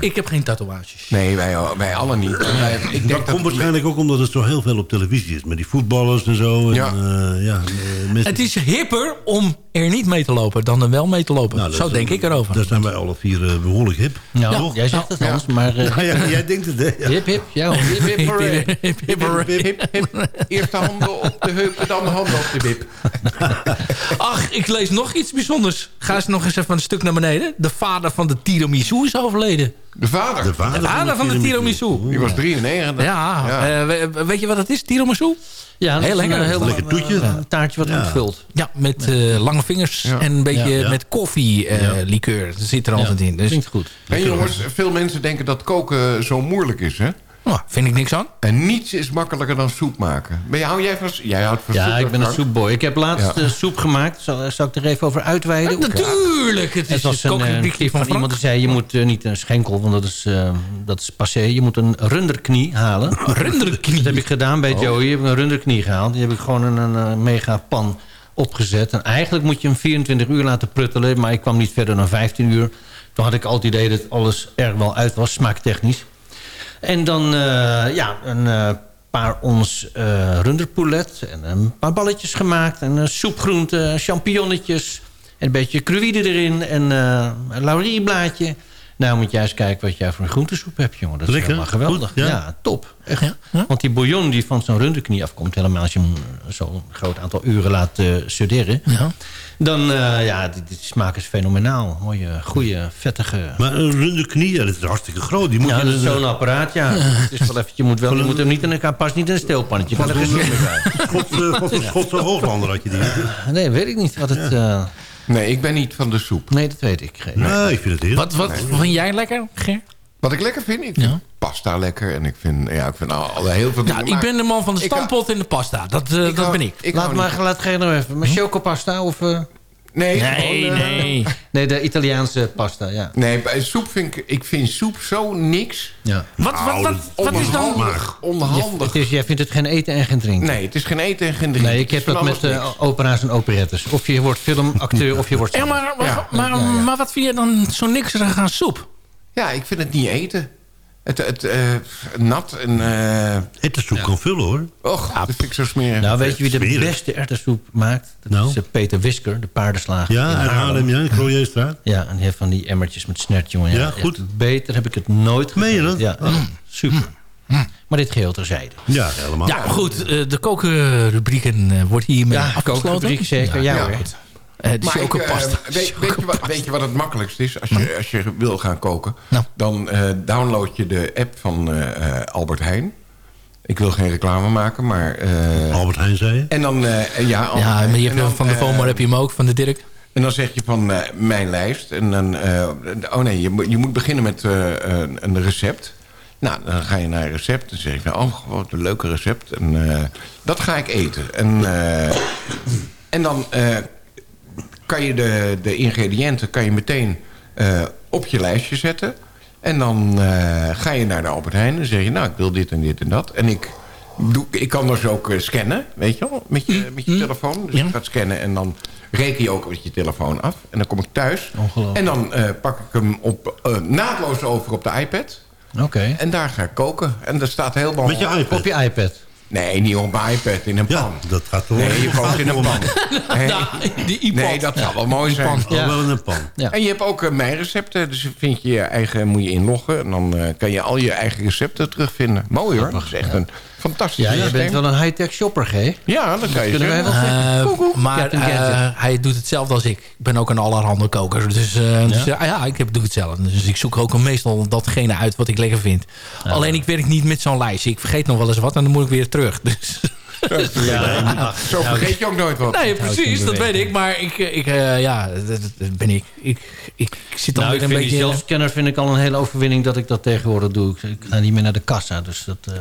[SPEAKER 10] ik, heb geen tatoeages.
[SPEAKER 9] Nee, wij, wij allen niet. Wij- ik denk
[SPEAKER 12] dat
[SPEAKER 9] dat
[SPEAKER 12] komt waarschijnlijk ook omdat het zo heel veel op televisie is. Met die voetballers en zo. En,
[SPEAKER 9] Ja.
[SPEAKER 12] eh, ja, mensen-
[SPEAKER 10] Het is hipper om er niet mee te lopen dan er wel mee te lopen.
[SPEAKER 12] Nou,
[SPEAKER 10] Zo
[SPEAKER 12] is-
[SPEAKER 10] denk ik erover.
[SPEAKER 12] Daar zijn wij alle vier eh, behoorlijk hip.
[SPEAKER 11] Ja, jij zegt het Hans, maar... eh,
[SPEAKER 12] Nou ja, jij denkt het, hè? Ja.
[SPEAKER 11] hip, hip, ja. Hip, hip, hooray.
[SPEAKER 10] Hip, hip, hooray.
[SPEAKER 9] Hip, hip. Eerst de handen op de heup, dan de handen op de wip.
[SPEAKER 10] Ach, ik lees nog iets bijzonders. Ga eens nog eens even een stuk naar beneden. De vader van de tiramisu is overleden.
[SPEAKER 9] De vader.
[SPEAKER 12] De vader,
[SPEAKER 10] De vader van de tiramisu.
[SPEAKER 9] Die was 93.
[SPEAKER 10] Ja,
[SPEAKER 9] Ja.
[SPEAKER 10] eh, we- weet je wat het is, tiramisu?
[SPEAKER 11] Ja, dat
[SPEAKER 10] Heel
[SPEAKER 11] is
[SPEAKER 10] lekker.
[SPEAKER 11] Een heel
[SPEAKER 12] Lekker toetje.
[SPEAKER 11] eh, taartje wat
[SPEAKER 12] Ja.
[SPEAKER 11] vult.
[SPEAKER 10] Ja, met eh, lange vingers
[SPEAKER 9] Ja.
[SPEAKER 10] en een beetje met koffie eh,
[SPEAKER 12] Ja.
[SPEAKER 10] likeur. Dat zit er altijd in. Dus
[SPEAKER 11] Klinkt goed.
[SPEAKER 9] En jongens, veel mensen denken dat koken zo moeilijk is, hè?
[SPEAKER 10] Nou, vind ik niks aan.
[SPEAKER 9] En niets is makkelijker dan soep maken. Ben je, hou jij van, jij houdt van soep,
[SPEAKER 11] Ja, ik ben een soepboy. Ik heb laatst
[SPEAKER 9] Ja.
[SPEAKER 11] eh, soep gemaakt. Zal, zal ik er even over uitweiden?
[SPEAKER 10] Natuurlijk, het
[SPEAKER 11] Het
[SPEAKER 10] is
[SPEAKER 11] was
[SPEAKER 10] het
[SPEAKER 11] een, eh,
[SPEAKER 10] kookrubriekje
[SPEAKER 11] tip
[SPEAKER 10] van
[SPEAKER 11] van iemand die zei... je moet eh, niet een schenkel, want dat is, eh, dat is passé. Je moet een runderknie halen.
[SPEAKER 10] Runderknie.
[SPEAKER 11] Dat heb ik gedaan bij Joey. Ik heb een runderknie gehaald. Die heb ik gewoon in een eh, mega pan opgezet. En eigenlijk moet je hem 24 uur laten pruttelen. Maar ik kwam niet verder dan 15 uur. Toen had ik altijd het idee dat alles er wel uit was, smaaktechnisch. En dan eh, ja, een eh, paar ons eh runderpoulet. En een paar balletjes gemaakt. En soepgroenten, champignonnetjes. En een beetje cruïde erin. En een laurierblaadje. Nou moet jij eens kijken wat jij voor een groentesoep hebt, jongen. Dat is
[SPEAKER 12] Lekker,
[SPEAKER 11] helemaal geweldig.
[SPEAKER 12] goed, ja.
[SPEAKER 11] ja. top. Echt.
[SPEAKER 10] Ja.
[SPEAKER 11] Want die bouillon die van zo'n runderknie afkomt... helemaal als je hem zo'n groot aantal uren laat eh studeren...
[SPEAKER 10] Ja.
[SPEAKER 11] dan uh, ja, die, die smaak is fenomenaal. Mooie, goede, vettige...
[SPEAKER 12] Maar een runde knie, ja, dat is hartstikke groot. Die moet
[SPEAKER 11] ja,
[SPEAKER 12] je
[SPEAKER 11] dat is zo'n apparaat, ja. Het is wel even, je, moet wel, je moet hem niet in elkaar past niet in een steelpannetje. Meer bij.
[SPEAKER 12] Schotse, Schotse Hooglander had je die.
[SPEAKER 11] Nee, weet ik niet wat het... Uh...
[SPEAKER 9] Nee, ik ben niet van de soep.
[SPEAKER 11] Nee, dat weet ik. Geen.
[SPEAKER 12] Nee, ik vind het heerlijk.
[SPEAKER 10] Wat, wat vind jij lekker, Ger?
[SPEAKER 9] Wat ik lekker vind? Ik vind
[SPEAKER 10] Ja.
[SPEAKER 9] pasta lekker. En ik vind, ja, ik vind al, al heel veel
[SPEAKER 10] Ja,
[SPEAKER 9] dingen.
[SPEAKER 10] ik ben de man van de stampot en de pasta. Dat, eh,
[SPEAKER 9] ik
[SPEAKER 10] dat
[SPEAKER 9] hou-
[SPEAKER 10] ben ik.
[SPEAKER 9] ik
[SPEAKER 11] laat maar,
[SPEAKER 9] niet-
[SPEAKER 11] laat geen nou even. Maar chocopasta of... Uh...
[SPEAKER 9] Nee,
[SPEAKER 10] Nee,
[SPEAKER 9] gewoon, eh,
[SPEAKER 10] nee.
[SPEAKER 11] Nee, de Italiaanse pasta, ja.
[SPEAKER 9] Nee, bij soep vind ik, ik vind soep zo niks.
[SPEAKER 11] ja.
[SPEAKER 10] Wat, wat, wat, wat is dan...
[SPEAKER 9] Onhandig. Onhandig.
[SPEAKER 11] Het is, jij vindt het geen eten en geen drinken?
[SPEAKER 9] Nee, het is geen eten en geen drinken.
[SPEAKER 11] Nee, ik heb dat met eh, opera's en operettes. Of je wordt filmacteur of je wordt...
[SPEAKER 10] Ja, maar, maar, maar, maar wat vind je dan zo niks aan soep?
[SPEAKER 9] Ja, ik vind het niet eten. Het, het eh, nat en... Uh,
[SPEAKER 12] Ettersoep kan vullen hoor.
[SPEAKER 9] Och, dat vind ik zo smerig.
[SPEAKER 11] Nou, weet je wie de
[SPEAKER 12] Smerig.
[SPEAKER 11] beste erwtensoep maakt? Dat
[SPEAKER 12] Nou?
[SPEAKER 11] is eh, Peter Wisker, de paardenslager.
[SPEAKER 12] Ja,
[SPEAKER 11] in
[SPEAKER 12] Haarlem, ja, in Crooierstraat.
[SPEAKER 11] Ja, en die heeft van die emmertjes met snert, jongen.
[SPEAKER 12] Ja, goed.
[SPEAKER 11] Beter heb ik het nooit
[SPEAKER 12] Meen je dat?
[SPEAKER 11] Ja,
[SPEAKER 12] Oh.
[SPEAKER 11] super. Maar dit geheel terzijde.
[SPEAKER 12] Ja, helemaal.
[SPEAKER 10] Ja, goed. eh, de kokenrubrieken eh, wordt hiermee
[SPEAKER 11] Ja,
[SPEAKER 10] afgesloten.
[SPEAKER 11] zeker. Ja, hoor.
[SPEAKER 10] Goed. Eh, de
[SPEAKER 9] Maar ik, eh, weet, weet, je wat, weet je wat het makkelijkst is? Als je, als je wil gaan koken,
[SPEAKER 10] Nou.
[SPEAKER 9] dan eh, download je de app van eh, eh, Albert Heijn. Ik wil geen reclame maken, maar... eh,
[SPEAKER 12] Albert Heijn zei je?
[SPEAKER 9] En dan... eh, ja, Albert
[SPEAKER 10] Ja, maar je
[SPEAKER 9] En
[SPEAKER 10] hebt
[SPEAKER 9] dan,
[SPEAKER 10] van de FOMO heb je hem ook, van de Dirk.
[SPEAKER 9] En dan zeg je van eh, mijn lijst. En dan, eh, oh nee, je, moet- je moet beginnen met eh, een, een recept. Nou, dan ga je naar een recept. Dan zeg je van, oh, wat een leuke recept. En eh, dat ga ik eten. En, eh, en dan eh, kan je de, de ingrediënten kan je meteen eh, op je lijstje zetten. En dan eh, ga je naar de Albert Heijn en zeg je... nou, ik wil dit en dit en dat. En ik, doe, ik kan dus ook eh, scannen, weet je wel, met je, met je telefoon. Dus
[SPEAKER 10] Ja.
[SPEAKER 9] je gaat scannen en dan reken je ook met je telefoon af. En dan kom ik thuis.
[SPEAKER 11] Ongelooflijk.
[SPEAKER 9] En dan pak ik hem op, naadloos over op de iPad.
[SPEAKER 11] Oké.
[SPEAKER 9] En daar ga ik koken. En dat staat helemaal...
[SPEAKER 12] Met je iPad?
[SPEAKER 11] Op je iPad.
[SPEAKER 9] Nee, niet op mijn iPad, in een
[SPEAKER 12] Ja,
[SPEAKER 9] pan.
[SPEAKER 12] dat gaat toch
[SPEAKER 9] Nee, je kookt in een pan. Nee, nee dat zou wel mooi zijn.
[SPEAKER 12] Wel in een pan.
[SPEAKER 11] Ja.
[SPEAKER 9] En je hebt ook eh, mijn recepten. Dus vind je je eigen, moet je inloggen. En dan eh, kan je al je eigen recepten terugvinden. Mooi hoor. Dat is echt een fantastisch
[SPEAKER 11] Ja, je
[SPEAKER 9] systeem.
[SPEAKER 11] bent wel een high-tech shopper, G.
[SPEAKER 9] Ja, dat kan je
[SPEAKER 11] Kunnen wij wel zeggen.
[SPEAKER 10] Eh, maar eh, hij doet hetzelfde als ik. Ik ben ook een allerhande koker. Dus, eh, dus, ja, ik heb, doe hetzelfde. Dus ik zoek ook meestal datgene uit wat ik lekker vind. Alleen ik werk niet met zo'n lijstje. Ik vergeet nog wel eens wat en dan moet ik weer terug. Dus,
[SPEAKER 9] Ja, Zo vergeet je ook nooit wat.
[SPEAKER 10] nee, precies, dat weet ik. Maar ik, eh, ik eh, ja, dat, dat ben ik. Ik, ik, ik zit dan
[SPEAKER 11] Nou,
[SPEAKER 10] weer een
[SPEAKER 11] vind die
[SPEAKER 10] beetje...
[SPEAKER 11] zelfscanner vind ik al een hele overwinning dat ik dat tegenwoordig doe. Ik, ik ga niet meer naar de kassa, dus dat, eh,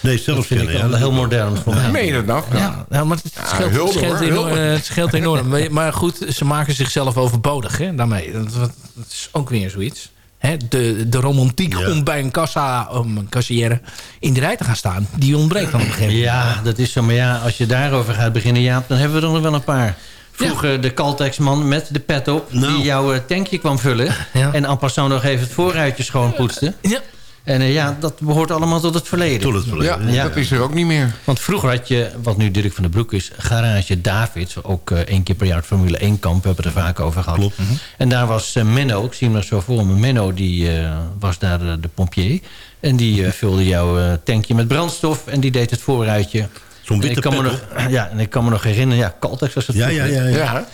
[SPEAKER 12] Nee,
[SPEAKER 11] dat
[SPEAKER 12] zelf
[SPEAKER 11] vind ik
[SPEAKER 12] kennen.
[SPEAKER 11] al heel modern voor mij.
[SPEAKER 9] Meen je dat nou?
[SPEAKER 10] Ja, ja, maar het scheelt,
[SPEAKER 9] hulde,
[SPEAKER 10] scheelt,
[SPEAKER 9] hoor,
[SPEAKER 10] enorm, het scheelt enorm. Maar- Maar goed, ze maken zichzelf overbodig hè, daarmee. Dat, dat is ook weer zoiets. Hè, de, de romantiek
[SPEAKER 12] Ja.
[SPEAKER 10] om bij een kassa, om een kassière in de rij te gaan staan... die ontbreekt dan op een gegeven moment.
[SPEAKER 11] Ja, dat is zo. Maar ja, als je daarover gaat beginnen, Jaap, dan hebben we er nog wel een paar. Vroeger de Caltex-man met de pet op...
[SPEAKER 12] Nou.
[SPEAKER 11] die jouw eh, tankje kwam vullen...
[SPEAKER 10] Ja.
[SPEAKER 11] en en passant nog even het voorruitje schoonpoetste.
[SPEAKER 10] Ja.
[SPEAKER 11] En eh, ja, dat behoort allemaal tot het verleden.
[SPEAKER 12] Tot het verleden.
[SPEAKER 9] Ja,
[SPEAKER 11] Ja.
[SPEAKER 9] dat is er ook niet meer.
[SPEAKER 11] Want vroeger had je, wat nu Dirk van den Broek is... Garage Davids, ook eh, één keer per jaar het Formule 1 kamp. We hebben het er vaak over gehad.
[SPEAKER 12] Klopt.
[SPEAKER 11] En daar was eh, Menno, ik zie hem nog zo voor me. Menno die, eh, was daar de pompier. En die eh, vulde jouw eh, tankje met brandstof. En die deed het voorruitje.
[SPEAKER 12] Zo'n
[SPEAKER 11] En
[SPEAKER 12] witte
[SPEAKER 11] ik kan me nog, Ja, en ik kan me nog herinneren. Ja, Caltex was het
[SPEAKER 12] Ja, ja, ja. ja.
[SPEAKER 9] Ja.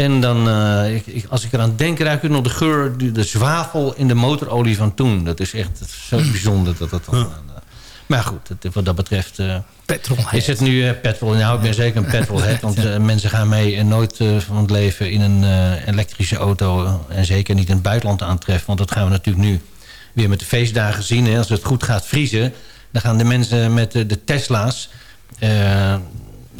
[SPEAKER 11] En dan, eh, ik, ik- als ik eraan denk, ruik ik nog de geur, de, de zwavel in de motorolie van toen. Dat is echt dat is zo bijzonder dat dat dan... eh, maar goed, het- wat dat betreft... eh,
[SPEAKER 10] Petrol.
[SPEAKER 11] is het nu petrol? Nou, ik ben zeker een petrolhead. Want mensen gaan mee en nooit van het leven in een elektrische auto. en zeker niet in het buitenland aantreffen. Want dat gaan we natuurlijk nu weer met de feestdagen zien. Hè. Als het goed gaat vriezen, dan gaan de mensen met de Tesla's...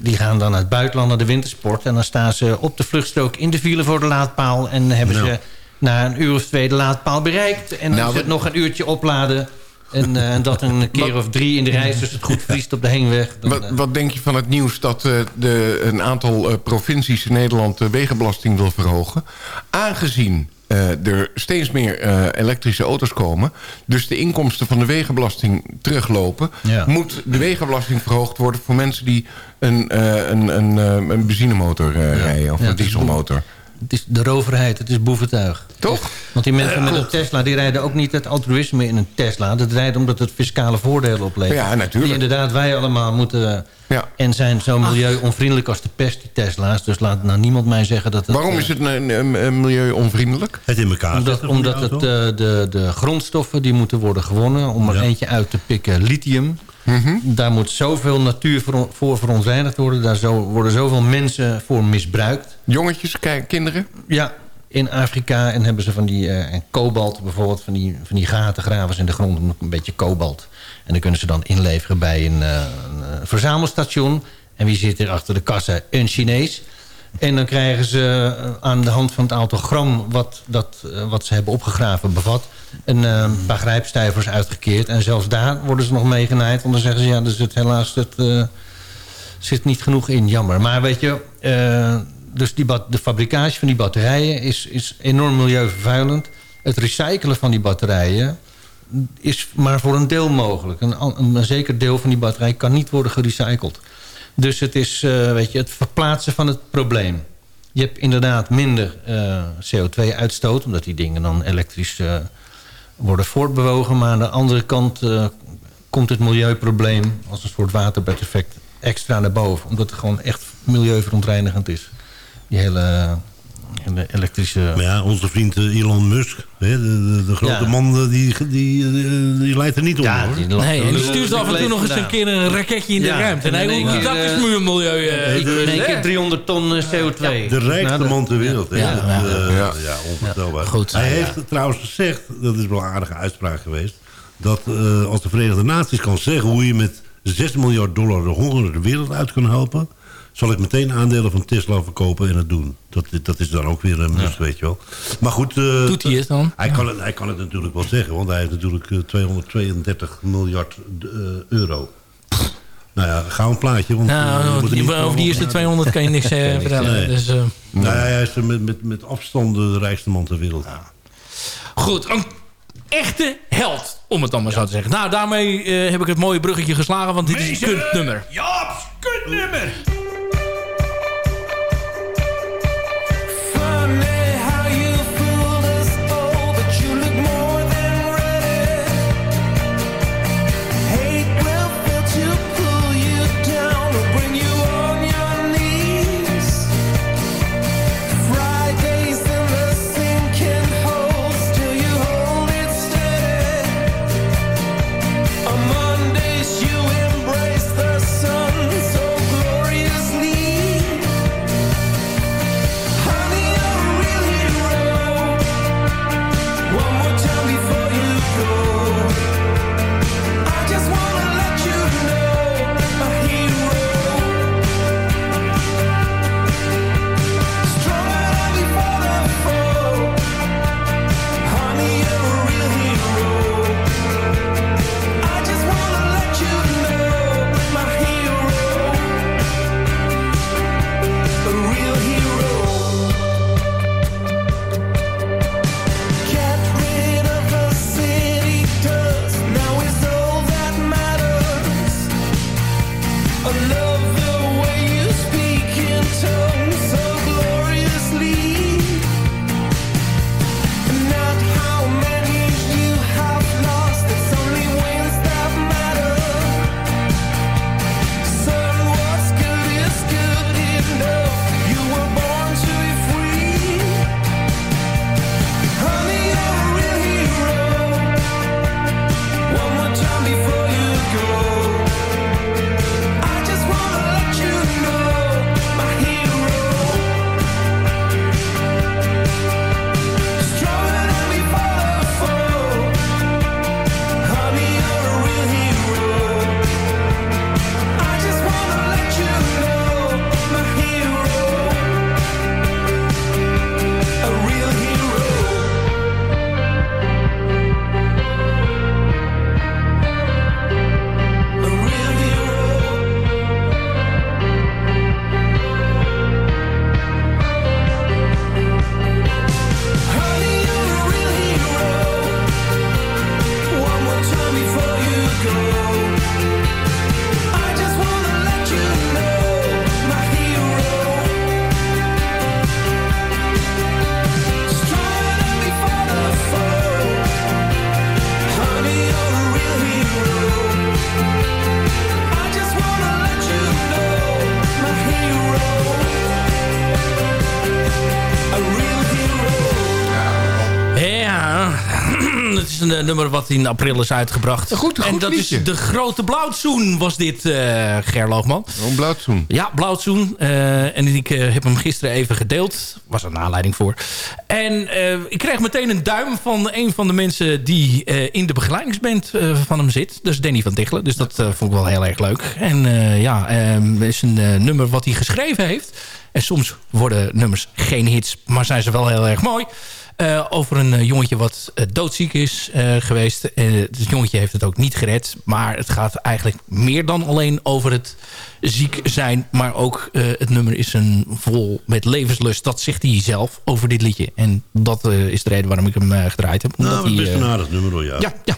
[SPEAKER 11] die gaan dan naar het buitenland, naar de wintersport. En dan staan ze op de vluchtstrook in de file voor de laadpaal. En hebben
[SPEAKER 12] Nou.
[SPEAKER 11] ze na een uur of twee de laadpaal bereikt. En dan
[SPEAKER 9] Nou,
[SPEAKER 11] is het nog een uurtje opladen. En eh, dat een keer of drie in de reis, dus het goed vriest op de heenweg. Dan,
[SPEAKER 9] Wat,
[SPEAKER 11] eh,
[SPEAKER 9] wat denk je van het nieuws dat eh, de, een aantal provincies in Nederland de wegenbelasting wil verhogen? Aangezien eh, er steeds meer eh, elektrische auto's komen... dus de inkomsten van de wegenbelasting teruglopen...
[SPEAKER 11] Ja.
[SPEAKER 9] moet de wegenbelasting verhoogd worden voor mensen die een, eh, een, een, een benzinemotor rijden... of
[SPEAKER 11] Ja,
[SPEAKER 9] een
[SPEAKER 11] is
[SPEAKER 9] dieselmotor.
[SPEAKER 11] Het is de roverheid, het is boeventuig.
[SPEAKER 9] Toch?
[SPEAKER 11] Want die mensen met een Tesla, die rijden ook niet het altruïsme in een Tesla. Dat rijden omdat het fiscale voordelen oplevert.
[SPEAKER 9] Ja, natuurlijk.
[SPEAKER 11] Die inderdaad wij allemaal moeten...
[SPEAKER 9] Ja.
[SPEAKER 11] En zijn zo milieu-onvriendelijk als de pest, die Tesla's. Dus laat nou niemand mij zeggen dat het...
[SPEAKER 9] Waarom
[SPEAKER 11] eh,
[SPEAKER 9] is het een, een, een milieu-onvriendelijk?
[SPEAKER 12] Het in elkaar
[SPEAKER 11] Omdat, omdat
[SPEAKER 12] die
[SPEAKER 11] het, eh, de, de grondstoffen die moeten worden gewonnen. Om er
[SPEAKER 12] Ja.
[SPEAKER 11] eentje uit te pikken, lithium.
[SPEAKER 9] Mhm.
[SPEAKER 11] Daar moet zoveel natuur voor, voor verontreinigd worden. Daar zo, worden zoveel mensen voor misbruikt.
[SPEAKER 9] Jongetjes, kinderen?
[SPEAKER 11] Ja, in Afrika en hebben ze van die en kobalt bijvoorbeeld, van die, van die gaten graven ze in de grond, een beetje kobalt. En dan kunnen ze dan inleveren bij een, eh, een eh, verzamelstation. En wie zit er achter de kassa? Een Chinees. En dan krijgen ze eh, aan de hand van het aantal gram wat, dat, eh, wat ze hebben opgegraven bevat... een eh, paar grijpstijvers uitgekeerd. En zelfs daar worden ze nog mee genaaid. Want dan zeggen ze, ja, er zit helaas het, zit niet genoeg in. Jammer. Maar weet je, dus die de fabricage van die batterijen is, is enorm milieuvervuilend. Het recyclen van die batterijen is maar voor een deel mogelijk. Een, an- een, zeker deel van die batterij kan niet worden gerecycled. Dus het is eh, weet je, het verplaatsen van het probleem. Je hebt inderdaad minder eh, CO2-uitstoot... omdat die dingen dan elektrisch eh, worden voortbewogen. Maar aan de andere kant komt het milieuprobleem... als een soort waterbedeffect extra naar boven. Omdat het gewoon echt milieuverontreinigend is. Die hele, hele elektrische...
[SPEAKER 12] Maar ja, onze vriend eh, Elon Musk, hè, de, de, de grote
[SPEAKER 11] Ja.
[SPEAKER 12] man, eh, die, die, die leidt er niet onder.
[SPEAKER 11] Ja,
[SPEAKER 12] hoor.
[SPEAKER 11] die
[SPEAKER 10] Nee, en die stuurt af en toe nog eens een keer een raketje in de ruimte.
[SPEAKER 11] en in
[SPEAKER 10] Nee, hoe- dat is milieu... milieu eh,
[SPEAKER 11] in één keer 300 ton eh, CO2.
[SPEAKER 12] De rijkste
[SPEAKER 11] Nou,
[SPEAKER 12] man ter wereld. hè.
[SPEAKER 10] Ja,
[SPEAKER 12] Dat,
[SPEAKER 10] ja,
[SPEAKER 12] eh,
[SPEAKER 9] ja.
[SPEAKER 12] ja, onvoorstelbaar.
[SPEAKER 10] Goed.
[SPEAKER 12] Hij
[SPEAKER 10] Ja,
[SPEAKER 12] heeft trouwens gezegd, dat is wel een aardige uitspraak geweest... dat eh, als de Verenigde Naties kan zeggen hoe je met 6 miljard dollar de honger de wereld uit kan helpen... zal ik meteen aandelen van Tesla verkopen en het doen. Dat, dat is dan ook weer een must, weet je wel. Maar goed... eh,
[SPEAKER 10] Doet hij het dan?
[SPEAKER 12] Hij kan, het, hij kan het natuurlijk wel zeggen, want hij heeft natuurlijk eh, 232 miljard eh, euro. Nou ja, gauw een plaatje. Want, eh,
[SPEAKER 10] Nou, die, over die eerste 200 kan je niks eh, vertellen.
[SPEAKER 12] Nee.
[SPEAKER 10] Dus, eh,
[SPEAKER 12] Nee, hij is met, met, met afstand de rijkste man ter wereld.
[SPEAKER 10] Goed, een echte held, om het dan maar zo te zeggen. Nou, daarmee eh, heb ik het mooie bruggetje geslagen, want dit is een kuntnummer.
[SPEAKER 13] Jaap's kutnummer.
[SPEAKER 10] Een eh, nummer wat in april is uitgebracht.
[SPEAKER 9] Goed, een
[SPEAKER 10] en dat
[SPEAKER 9] liedje.
[SPEAKER 10] is de grote Blauwtsoen was dit, eh Gerloogman.
[SPEAKER 9] Een blauwtsoen.
[SPEAKER 10] Ja, Blauwtsoen. Eh, en ik heb hem gisteren even gedeeld. Was er een aanleiding voor. En eh, ik kreeg meteen een duim van een van de mensen die eh, in de begeleidingsband van hem zit. Dus Danny van Tichelen. Dus dat vond ik wel heel erg leuk. En eh, ja, het is een nummer wat hij geschreven heeft. En soms worden nummers geen hits, maar zijn ze wel heel erg mooi. Eh, over een eh, jongetje wat eh, doodziek is eh, geweest. Het jongetje heeft het ook niet gered. Maar het gaat eigenlijk meer dan alleen over het ziek zijn. Maar ook eh, het nummer is een vol met levenslust. Dat zegt hij zelf over dit liedje. En dat eh, is de reden waarom ik hem eh, gedraaid heb.
[SPEAKER 12] Nou,
[SPEAKER 10] Omdat
[SPEAKER 12] het is best
[SPEAKER 10] eh,
[SPEAKER 12] een aardig nummer hoor, ja.
[SPEAKER 10] Ja, ja.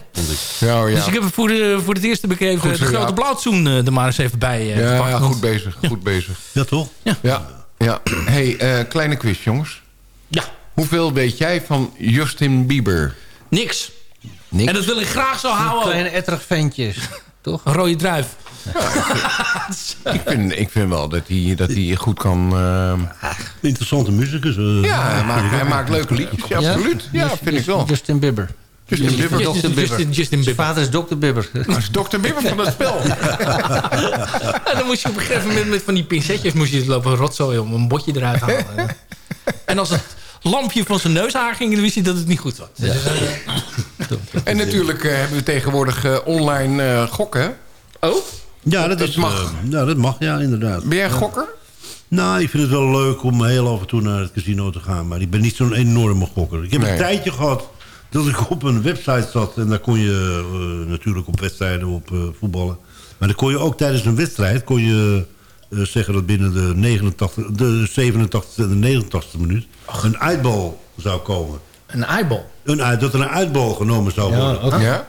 [SPEAKER 9] Ja, ja.
[SPEAKER 10] Dus ik heb het voor, de, voor het eerste bekeken.
[SPEAKER 9] Goed
[SPEAKER 10] De grote
[SPEAKER 9] ja.
[SPEAKER 10] blauwtsoen eh, er maar eens even bij eh,
[SPEAKER 9] Ja,
[SPEAKER 10] gepakt.
[SPEAKER 9] ja, goed bezig. Goed bezig.
[SPEAKER 12] Ja, toch?
[SPEAKER 10] Ja.
[SPEAKER 9] Ja. ja. hey, eh, kleine quiz, jongens.
[SPEAKER 10] Ja.
[SPEAKER 9] Hoeveel weet jij van Justin Bieber?
[SPEAKER 10] Niks.
[SPEAKER 9] Niks.
[SPEAKER 10] En dat wil ik graag zo houden.
[SPEAKER 11] Kleine etterig ventjes. Toch?
[SPEAKER 10] Een rode druif.
[SPEAKER 9] ik, vind, ik vind wel dat hij, dat hij goed kan... ehm,
[SPEAKER 12] Interessante muzikus. eh.
[SPEAKER 9] ja, hij maakt, hij maakt leuke liedjes. Ja, absoluut. Ja,
[SPEAKER 11] Just-
[SPEAKER 9] vind ik wel.
[SPEAKER 11] Justin Bieber.
[SPEAKER 9] Justin Bieber.
[SPEAKER 10] Justin,
[SPEAKER 11] Bieber.
[SPEAKER 10] Justin,
[SPEAKER 11] Zijn
[SPEAKER 10] Bieber.
[SPEAKER 11] vader is Dr. Bieber.
[SPEAKER 9] Dat is Dr. Bieber van het spel.
[SPEAKER 10] En dan moest je op een gegeven moment met van die pincetjes moest je het lopen rotzooien om een botje eruit te halen. en als het lampje van zijn neushaar ging, dan wist hij dat het niet goed was.
[SPEAKER 9] En natuurlijk eh, hebben we tegenwoordig eh, online eh, gokken.
[SPEAKER 10] oh?
[SPEAKER 12] Ja, dat,
[SPEAKER 9] Dat
[SPEAKER 12] is,
[SPEAKER 9] mag.
[SPEAKER 12] ja, dat mag, ja, inderdaad.
[SPEAKER 9] Ben jij gokker?
[SPEAKER 12] Nou, ik vind het wel leuk om heel af en toe naar het casino te gaan. Maar ik ben niet zo'n enorme gokker. Ik heb
[SPEAKER 9] Nee.
[SPEAKER 12] een tijdje gehad dat ik op een website zat. En daar kon je natuurlijk op wedstrijden, op voetballen. Maar dan kon je ook tijdens een wedstrijd... kon je zeggen dat binnen de, 89, de 87 en de 89e minuut... een uitbal zou komen.
[SPEAKER 10] Een eyeball.
[SPEAKER 12] Een, uit- dat er een uitbal genomen zou
[SPEAKER 11] Ja,
[SPEAKER 12] worden.
[SPEAKER 11] ook.
[SPEAKER 9] Ja?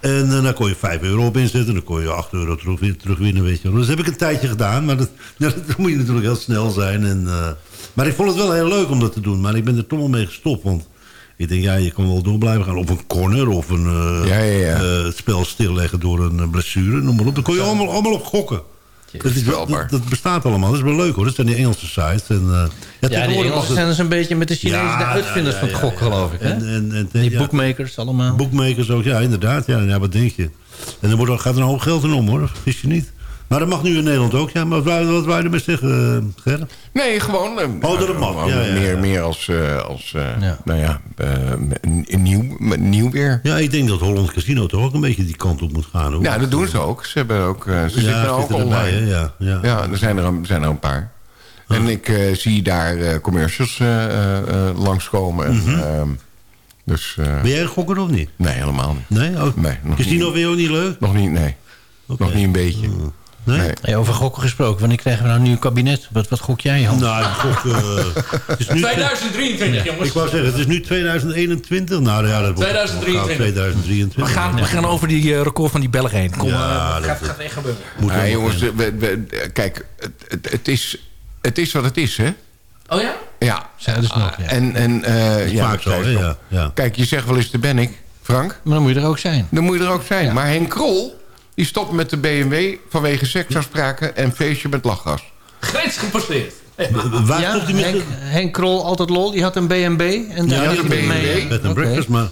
[SPEAKER 12] En eh, dan kon je 5 euro op inzetten. En dan kon je 8 euro terug, terugwinnen, weet je wel. Dus dat heb ik een tijdje gedaan. Maar dat, ja, dat moet je natuurlijk heel snel zijn. En, eh, maar ik vond het wel heel leuk om dat te doen. Maar ik ben er toch wel mee gestopt. Want ik denk, ja, je kan wel door blijven gaan. Of een corner. Of een, eh,
[SPEAKER 9] Ja, ja, ja.
[SPEAKER 12] eh, het spel stilleggen door een eh, blessure. Noem maar op. Dan kon je allemaal, allemaal op gokken. Dat, is dat, dat bestaat allemaal. Dat is wel leuk hoor. Dat zijn die Engelse sites. En, eh,
[SPEAKER 11] Ja, die
[SPEAKER 12] mag
[SPEAKER 11] Engelsen
[SPEAKER 12] het-
[SPEAKER 11] zijn dus een beetje met de Chinezen
[SPEAKER 12] Ja,
[SPEAKER 11] de uitvinders
[SPEAKER 12] ja,
[SPEAKER 11] van het
[SPEAKER 12] ja, ja.
[SPEAKER 11] geloof ik. Hè?
[SPEAKER 12] En, en, en,
[SPEAKER 11] die
[SPEAKER 12] ja.
[SPEAKER 11] bookmakers allemaal.
[SPEAKER 12] Bookmakers ook, ja, inderdaad. Ja, ja, wat denk je? En er wordt, gaat er een hoop geld in om, hoor. Wist je niet. Maar dat mag nu in Nederland ook. Ja, maar wat wou, wat wou je ermee zeggen, eh, Gerrit?
[SPEAKER 9] Nee, gewoon... eh,
[SPEAKER 12] Oh, dat mag.
[SPEAKER 9] gewoon
[SPEAKER 12] Ja, ja,
[SPEAKER 9] meer,
[SPEAKER 12] ja.
[SPEAKER 9] meer als, eh, als eh,
[SPEAKER 11] Ja.
[SPEAKER 9] nou ja, eh, nieuw, met nieuw weer.
[SPEAKER 12] Ja, ik denk dat Holland Casino toch ook een beetje die kant op moet gaan. Hoor.
[SPEAKER 9] Ja, dat doen ze ook. Ze, hebben ook, eh, ze zitten ook
[SPEAKER 12] zitten erbij,
[SPEAKER 9] online.
[SPEAKER 12] hè, ja, ja.
[SPEAKER 9] Ja, er zijn er, een- er zijn er een paar. En ik eh, zie daar eh, commercials eh eh, eh, langskomen. En,
[SPEAKER 12] Mhm.
[SPEAKER 9] ehm, dus, eh,
[SPEAKER 12] Ben jij een gokker of niet?
[SPEAKER 9] nee, helemaal niet.
[SPEAKER 12] Nee? Ook,
[SPEAKER 9] Nee, nog
[SPEAKER 12] Casino
[SPEAKER 9] niet.
[SPEAKER 12] vind je ook niet leuk?
[SPEAKER 9] Nog niet, nee. Nog niet een beetje.
[SPEAKER 12] Nee?
[SPEAKER 9] Nee.
[SPEAKER 11] Hey, over gokken gesproken. Wanneer krijgen we nou een nieuw kabinet? Wat, wat gok jij, Hans?
[SPEAKER 12] Nou, ik gok... eh, het is nu
[SPEAKER 10] 2023, jongens.
[SPEAKER 12] Ik wou zeggen, het is nu 2021. Nou ja, dat wordt
[SPEAKER 10] 2023.
[SPEAKER 12] 2023.
[SPEAKER 10] We gaan, we gaan over die eh, record van die Belgen heen. Kom,
[SPEAKER 12] Ja, dat-
[SPEAKER 10] gaat, gaat echt gebeuren.
[SPEAKER 12] Moet wel
[SPEAKER 9] jongens,
[SPEAKER 12] nog
[SPEAKER 9] we- we- kijk, het, het, het is, het is wat het is, hè?
[SPEAKER 10] Oh ja?
[SPEAKER 9] Ja.
[SPEAKER 11] Zeiden ze nog, ja.
[SPEAKER 9] En, en, eh, ja,
[SPEAKER 12] vaak
[SPEAKER 9] dat
[SPEAKER 12] zo, ja,
[SPEAKER 9] nog.
[SPEAKER 12] ja.
[SPEAKER 9] Kijk, je zegt wel eens, de ben ik, Frank.
[SPEAKER 11] Maar dan moet je er ook zijn.
[SPEAKER 9] Dan moet je er ook zijn. Maar Henk Krol, die stopt met de BMW vanwege seksafspraken en feestje met lachgas.
[SPEAKER 10] Grens gepasseerd.
[SPEAKER 12] Waar
[SPEAKER 11] Ja,
[SPEAKER 12] komt hij met...
[SPEAKER 11] Henk, Henk Krol, altijd lol. Die had een B&B. En daar
[SPEAKER 9] had
[SPEAKER 11] is
[SPEAKER 9] een
[SPEAKER 11] hij mee.
[SPEAKER 12] Met een
[SPEAKER 11] Oké.
[SPEAKER 12] breakfast, maar...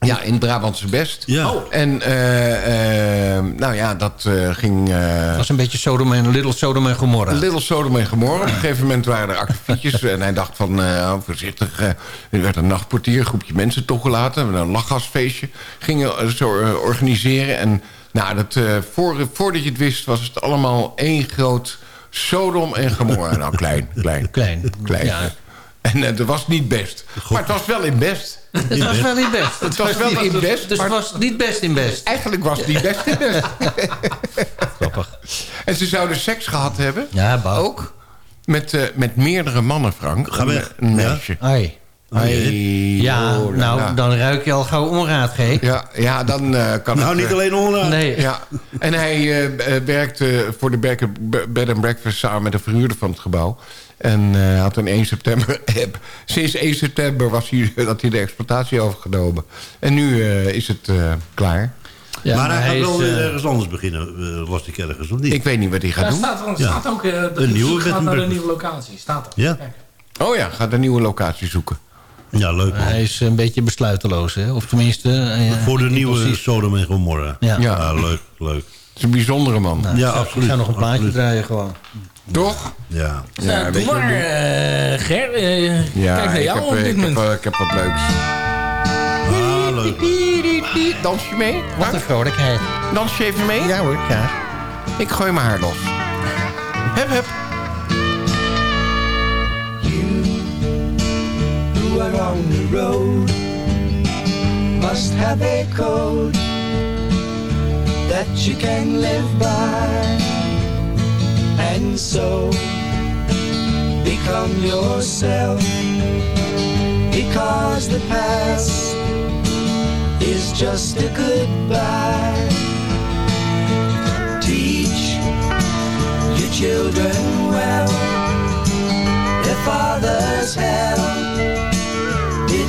[SPEAKER 9] Ja, in het Brabantse Best.
[SPEAKER 12] Ja.
[SPEAKER 10] Oh.
[SPEAKER 9] En, eh, eh, nou ja, dat eh, ging... eh,
[SPEAKER 11] Dat was een beetje Sodom en Little Sodom en Gomorra.
[SPEAKER 9] Little Sodom en Gomorra. Op een gegeven moment waren er akkefietjes. en hij dacht van, eh, oh, voorzichtig. er werd een nachtportier, een groepje mensen toegelaten. Een lachgasfeestje. Gingen zo organiseren. En nou, dat, eh, voor, voordat je het wist, was het allemaal één groot Sodom en Gomorra. Nou, klein, klein.
[SPEAKER 11] Klein.
[SPEAKER 9] Klein.
[SPEAKER 11] Ja.
[SPEAKER 9] En eh, dat was niet best. Maar het was wel in best.
[SPEAKER 11] Het was wel niet best.
[SPEAKER 9] Het was wel in best,
[SPEAKER 11] Dus het was niet best in best.
[SPEAKER 9] Eigenlijk was het niet best in best.
[SPEAKER 11] Grappig.
[SPEAKER 9] En ze zouden seks gehad hebben.
[SPEAKER 11] Ja.
[SPEAKER 9] Ook. Met, eh, met meerdere mannen, Frank.
[SPEAKER 12] Ga weg.
[SPEAKER 9] Een meisje.
[SPEAKER 11] Ai. Ja,
[SPEAKER 9] oh,
[SPEAKER 11] nou, dan ruik je al gauw onraad, G.
[SPEAKER 9] Ja, ja dan eh, kan
[SPEAKER 12] Nou,
[SPEAKER 9] het...
[SPEAKER 12] niet
[SPEAKER 9] eh,
[SPEAKER 12] alleen onderaan.
[SPEAKER 11] Nee.
[SPEAKER 9] Ja, en hij eh, werkte voor de bed bed and breakfast samen met de verhuurder van het gebouw. En eh, had een 1 september app. Sinds 1 september was hij, had hij de exploitatie overgenomen. En nu eh, is het eh, klaar.
[SPEAKER 11] Ja,
[SPEAKER 12] maar hij gaat wel ergens anders beginnen, uh, las ik ergens, of niet?
[SPEAKER 9] Ik weet niet wat hij gaat
[SPEAKER 10] Daar
[SPEAKER 9] doen.
[SPEAKER 10] staat, er
[SPEAKER 12] Ja.
[SPEAKER 10] staat ook... eh, dat
[SPEAKER 12] Een nieuwe
[SPEAKER 10] gaat naar een nieuwe locatie. Staat er.
[SPEAKER 12] Ja.
[SPEAKER 10] Kijk.
[SPEAKER 9] Oh ja, gaat een nieuwe locatie zoeken.
[SPEAKER 12] Ja, leuk man.
[SPEAKER 11] hij is een beetje besluiteloos, hè? Of tenminste... eh,
[SPEAKER 12] Voor de nieuwe. Sodom en Gomorra.
[SPEAKER 11] Ja.
[SPEAKER 9] Ja.
[SPEAKER 12] leuk, leuk.
[SPEAKER 9] Het is een bijzondere man.
[SPEAKER 11] Nou,
[SPEAKER 12] Ja, absoluut.
[SPEAKER 11] Ik ga nog een plaatje
[SPEAKER 12] Absoluut.
[SPEAKER 11] draaien gewoon.
[SPEAKER 9] Toch?
[SPEAKER 12] Ja.
[SPEAKER 9] Ja,
[SPEAKER 10] Doe maar, eh, Ger. eh,
[SPEAKER 9] Ja,
[SPEAKER 10] kijk naar jou
[SPEAKER 9] heb,
[SPEAKER 10] op dit
[SPEAKER 9] ik, heb,
[SPEAKER 10] moment.
[SPEAKER 9] ik heb wat leuks.
[SPEAKER 12] Ah, leuk.
[SPEAKER 9] Dans je mee?
[SPEAKER 11] Wat een vrolijkheid.
[SPEAKER 9] Dans je even mee?
[SPEAKER 11] Ja hoor, graag.
[SPEAKER 9] Ik gooi mijn haar los. Hup, hup.
[SPEAKER 14] Who
[SPEAKER 13] are on the road. Must have a code that you can live by. And so become yourself. Because the past is just a goodbye. Teach your children well. Their father's did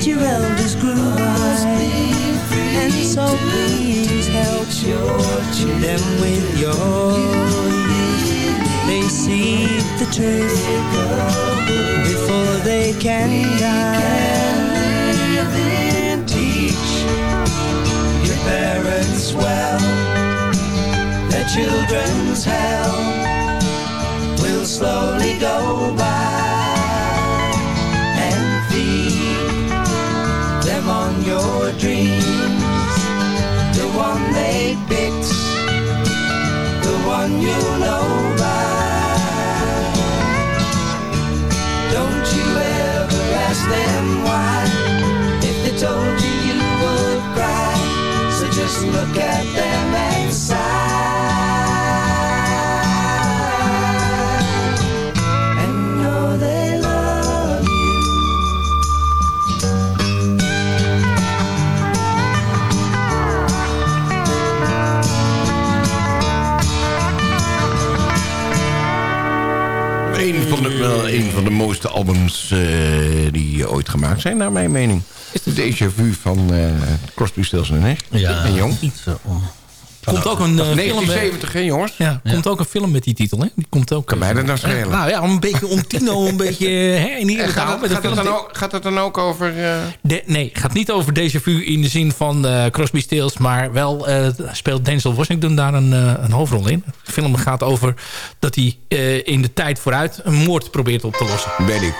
[SPEAKER 13] that your elders grew by and so please help them with your youth they see the truth before they can die. Teach your parents well. Their children's hell will slowly go by look why Don't you ever ask them why? If they told you, you would cry. So just look at them
[SPEAKER 9] een van de mooiste albums eh, die ooit gemaakt zijn, naar mijn mening. Is de Déjà Vu van eh Crosby, Stills Nash.
[SPEAKER 11] Ja,
[SPEAKER 9] en Jong.
[SPEAKER 11] iets eh, om.
[SPEAKER 10] Komt ook een eh, film...
[SPEAKER 9] 1970, hè jongens?
[SPEAKER 10] Ja, komt ook een film met die titel, hè? Die komt ook.
[SPEAKER 9] Kan mij dat nou
[SPEAKER 10] eh,
[SPEAKER 9] schelen?
[SPEAKER 10] nou ja, om een beetje om Tino een beetje hè, in ieder
[SPEAKER 9] En
[SPEAKER 10] geval.
[SPEAKER 9] gaat, het, dan ook, gaat het dan ook over... eh,
[SPEAKER 10] De, nee, gaat niet over déjà vu in de zin van eh, Crosby, Stills... maar wel eh, speelt Denzel Washington daar een, eh, een hoofdrol in. De film gaat over dat hij eh, in de tijd vooruit... een moord probeert op te lossen.
[SPEAKER 9] weet ik.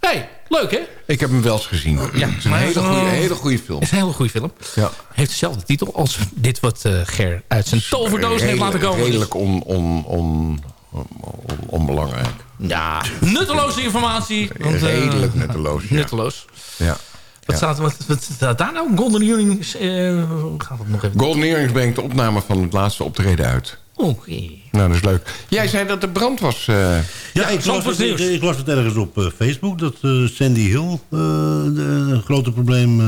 [SPEAKER 10] hey, leuk hè?
[SPEAKER 9] Ik heb hem wel eens gezien.
[SPEAKER 10] Ja,
[SPEAKER 9] het is een
[SPEAKER 10] maar-
[SPEAKER 9] hele goede, hele goede film.
[SPEAKER 10] Het is een hele goede film.
[SPEAKER 9] Ja.
[SPEAKER 10] Heeft dezelfde titel als dit wat eh, Ger uit zijn toverdoos heeft laten komen.
[SPEAKER 9] Redelijk on, on, on, on- onbelangrijk.
[SPEAKER 10] Ja, nutteloze informatie. Want, eh,
[SPEAKER 9] Redelijk nutteloos, ja.
[SPEAKER 10] Nutteloos.
[SPEAKER 9] Ja.
[SPEAKER 10] Wat, staat, wat, wat staat daar nou? Golden Earrings. eh, gaat het nog even...
[SPEAKER 9] Golden Earrings brengt de opname van het laatste optreden uit.
[SPEAKER 10] Oké.
[SPEAKER 9] Nou, dat is leuk. Jij zei dat er brand was. eh,
[SPEAKER 12] Ja, ik, las het, ik,
[SPEAKER 10] nieuws.
[SPEAKER 12] ik las het ergens op eh, Facebook dat eh, Sandy Hill eh, de- een grote probleem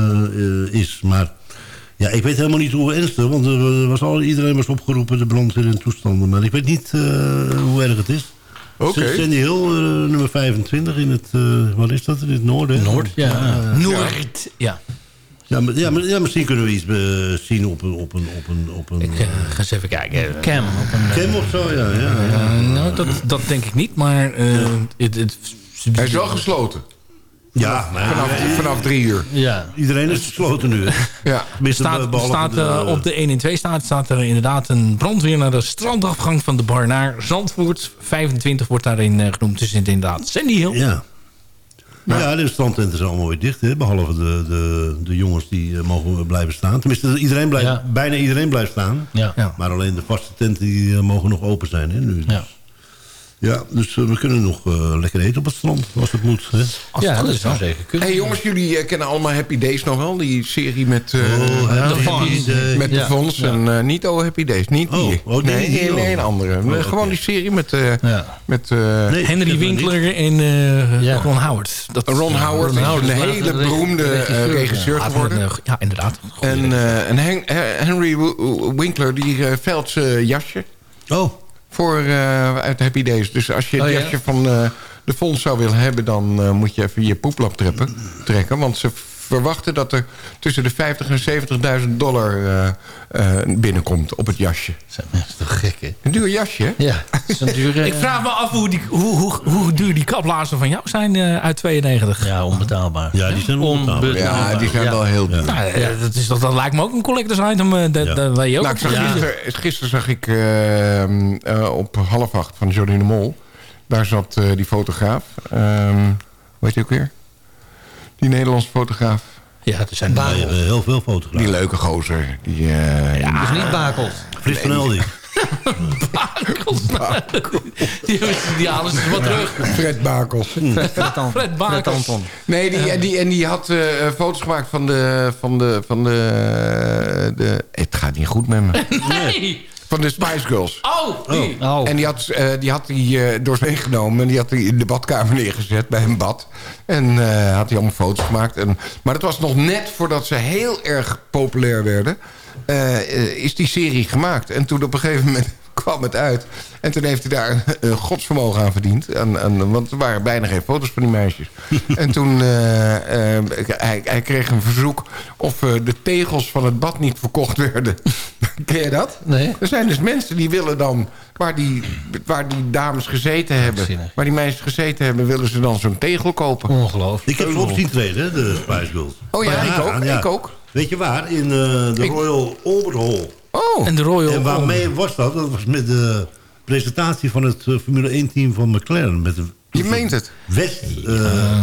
[SPEAKER 12] is. Maar ja, ik weet helemaal niet hoe ernstig, want er was al, iedereen was opgeroepen, de brandweer en toestanden. Maar ik weet niet eh, hoe erg het is.
[SPEAKER 9] Oké.
[SPEAKER 12] Sandy Hill, nummer 25 in het, eh, wat is dat, in het noorden?
[SPEAKER 11] Noord, ja.
[SPEAKER 10] Noord. Ja.
[SPEAKER 12] Ja, maar, ja, maar, ja, misschien kunnen we iets eh, zien op een... Op een, op een, op een
[SPEAKER 10] Ik eh, ga eens even kijken.
[SPEAKER 11] Cam. Op een,
[SPEAKER 12] Cam of zo, ja. ja, ja.
[SPEAKER 10] Eh, nou, dat, dat denk ik niet, maar... eh, het, het,
[SPEAKER 9] Hij is wel gesloten.
[SPEAKER 12] Ja, maar
[SPEAKER 9] Vanaf, vanaf drie uur.
[SPEAKER 11] ja.
[SPEAKER 12] iedereen is gesloten nu.
[SPEAKER 9] Ja.
[SPEAKER 10] Staat, staat,
[SPEAKER 12] de-
[SPEAKER 10] eh, op de 1 en 2 staat, staat er inderdaad een brandweer naar de strandafgang van de bar naar Zandvoort. 25 wordt daarin eh, genoemd. Dus inderdaad Sandy Hill.
[SPEAKER 12] Ja. Nou ja, de strandtenten zijn allemaal weer dicht. Hè? Behalve de, de, de jongens die eh, mogen blijven staan. Tenminste, iedereen blijft,
[SPEAKER 11] Ja.
[SPEAKER 12] bijna iedereen blijft staan.
[SPEAKER 11] Ja.
[SPEAKER 10] Ja.
[SPEAKER 12] Maar alleen de vaste tenten die, eh, mogen nog open zijn. Hè, nu.
[SPEAKER 11] Ja.
[SPEAKER 12] Ja, dus eh, we kunnen nog eh, lekker eten op het strand, als het moet. Hè?
[SPEAKER 10] Als
[SPEAKER 11] ja,
[SPEAKER 10] het
[SPEAKER 11] dat
[SPEAKER 10] is
[SPEAKER 11] wel zeker kunnen.
[SPEAKER 9] hey, jongens, jullie eh, kennen allemaal Happy Days nog wel? Die serie met, eh
[SPEAKER 12] Happy
[SPEAKER 10] de Fonz.
[SPEAKER 12] Days.
[SPEAKER 9] met de
[SPEAKER 11] ja.
[SPEAKER 9] Fonds. En eh, niet Oh Happy Days, niet die.
[SPEAKER 12] Oh, oh, nee,
[SPEAKER 9] nee,
[SPEAKER 12] die,
[SPEAKER 9] nee,
[SPEAKER 12] oh.
[SPEAKER 9] nee, een andere.
[SPEAKER 12] oké.
[SPEAKER 9] Gewoon die serie met, eh
[SPEAKER 11] Ja.
[SPEAKER 9] met eh,
[SPEAKER 12] Nee,
[SPEAKER 10] Henry Winkler en eh,
[SPEAKER 11] Ja.
[SPEAKER 10] Ron Howard. Dat,
[SPEAKER 9] Ron Howard.
[SPEAKER 11] Ron Howard
[SPEAKER 9] is een hele beroemde eh,
[SPEAKER 11] regisseur,
[SPEAKER 9] regisseur,
[SPEAKER 11] ja.
[SPEAKER 9] geworden.
[SPEAKER 10] Ja, ja, inderdaad.
[SPEAKER 9] En, eh, en Hen- Henry Winkler, die uh, Veldse jasje.
[SPEAKER 12] Oh.
[SPEAKER 9] Voor, eh, uit Happy Days. Dus als je het
[SPEAKER 11] Oh, ja?
[SPEAKER 9] van eh, de fonds zou willen hebben... dan eh, moet je even je poeplap treppen, trekken. Want ze verwachten dat er tussen de 50 en 70.000 dollar eh, eh, binnenkomt op het jasje.
[SPEAKER 11] Dat is toch gek, hè?
[SPEAKER 9] Een duur jasje, hè?
[SPEAKER 11] Ja, is een dure...
[SPEAKER 10] Ik vraag me af hoe, die, hoe, hoe, hoe duur die kaplaarzen van jou zijn eh, uit 92.
[SPEAKER 11] Ja, onbetaalbaar.
[SPEAKER 12] Ja, die zijn onbetaalbaar.
[SPEAKER 9] Ja, die zijn
[SPEAKER 11] Ja.
[SPEAKER 9] wel heel duur.
[SPEAKER 10] Nou, eh, dat, is, toch- dat lijkt me ook een collectors item. eh, Dat, weet je ook.
[SPEAKER 9] Nou, ik zag
[SPEAKER 10] Ja.
[SPEAKER 9] gisteren, gisteren zag ik eh, eh, op half acht van Johnny de Mol. Daar zat eh, die fotograaf. ehm hoe heet hij ook weer? Die Nederlandse fotograaf.
[SPEAKER 10] Ja, er zijn
[SPEAKER 12] hebt heel veel fotografen.
[SPEAKER 9] Die leuke gozer. Die, eh,
[SPEAKER 11] Dat is niet bakels.
[SPEAKER 12] Frits van Eldi.
[SPEAKER 10] die, die halen ze wat terug.
[SPEAKER 9] Fred Bakels.
[SPEAKER 11] Fred, Fred, Anton.
[SPEAKER 10] Fred Bakels.
[SPEAKER 11] Fred Anton.
[SPEAKER 9] Nee, die, die, en die had eh, foto's gemaakt van de... Van de, van de, de het gaat niet goed met me.
[SPEAKER 10] Nee!
[SPEAKER 9] Van de Spice Girls.
[SPEAKER 10] Oh, die.
[SPEAKER 11] Oh.
[SPEAKER 9] En die had, eh, die had hij eh, door zich genomen. En die had hij in de badkamer neergezet bij een bad. En eh, had hij allemaal foto's gemaakt. En, maar dat was nog net voordat ze heel erg populair werden. eh, eh, is die serie gemaakt. En toen op een gegeven moment kwam het uit. En toen heeft hij daar een, godsvermogen aan verdiend. Aan, aan, want er waren bijna geen foto's van die meisjes. en toen eh, eh, hij, hij kreeg een verzoek of eh, de tegels van het bad niet verkocht werden. Ken je dat?
[SPEAKER 11] Nee.
[SPEAKER 9] Er zijn dus mensen die willen dan... waar die, waar die dames gezeten hebben... Waar die meisjes gezeten hebben... willen ze dan zo'n tegel kopen.
[SPEAKER 11] Ongelooflijk.
[SPEAKER 12] Ik heb ze op zien treden, hè, de Spice Girls.
[SPEAKER 9] Oh ja, ik ook,
[SPEAKER 12] ja.
[SPEAKER 9] ik ook.
[SPEAKER 12] Weet je waar? In eh, de
[SPEAKER 9] Ik-
[SPEAKER 12] Royal Albert Hall.
[SPEAKER 9] Oh,
[SPEAKER 10] En de Royal
[SPEAKER 12] En waarmee was dat? Dat was met de presentatie van het eh, Formule 1-team van McLaren. Met de,
[SPEAKER 9] je meent het.
[SPEAKER 12] West eh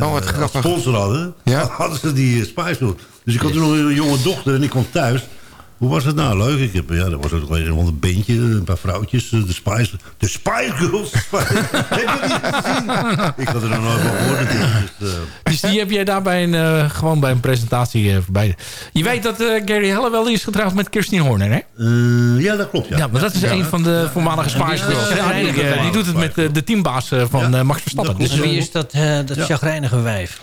[SPEAKER 9] Oh, wat
[SPEAKER 12] eh,
[SPEAKER 9] grappig.
[SPEAKER 12] sponsor hadden,
[SPEAKER 9] Ja.
[SPEAKER 12] hadden ze die Spice. Dus ik had toen nog een jonge dochter en ik kwam thuis. Hoe was het nou? Leuk. Ik heb, ja, er was ook nog een een beentje, een paar vrouwtjes. eh, De Spice, de Spice Girls. heb je gezien? Ik had er nog nooit van gehoord. Dus, eh,
[SPEAKER 10] Dus die heb jij daar bij een, eh, gewoon bij een presentatie eh, voorbij. Je weet dat Gary Halliwell is getrouwd met Kirsten Horner, hè?
[SPEAKER 12] ja, dat klopt. Ja,
[SPEAKER 10] Ja, maar dat is
[SPEAKER 12] Ja.
[SPEAKER 10] een van de voormalige Spice Girls.
[SPEAKER 11] Ja,
[SPEAKER 10] Ja, die,
[SPEAKER 11] ja,
[SPEAKER 10] die doet het met de teambaas van
[SPEAKER 12] Ja.
[SPEAKER 10] Max Verstappen. Dus,
[SPEAKER 11] wie is dat, dat
[SPEAKER 12] Ja.
[SPEAKER 11] chagrijnige wijf?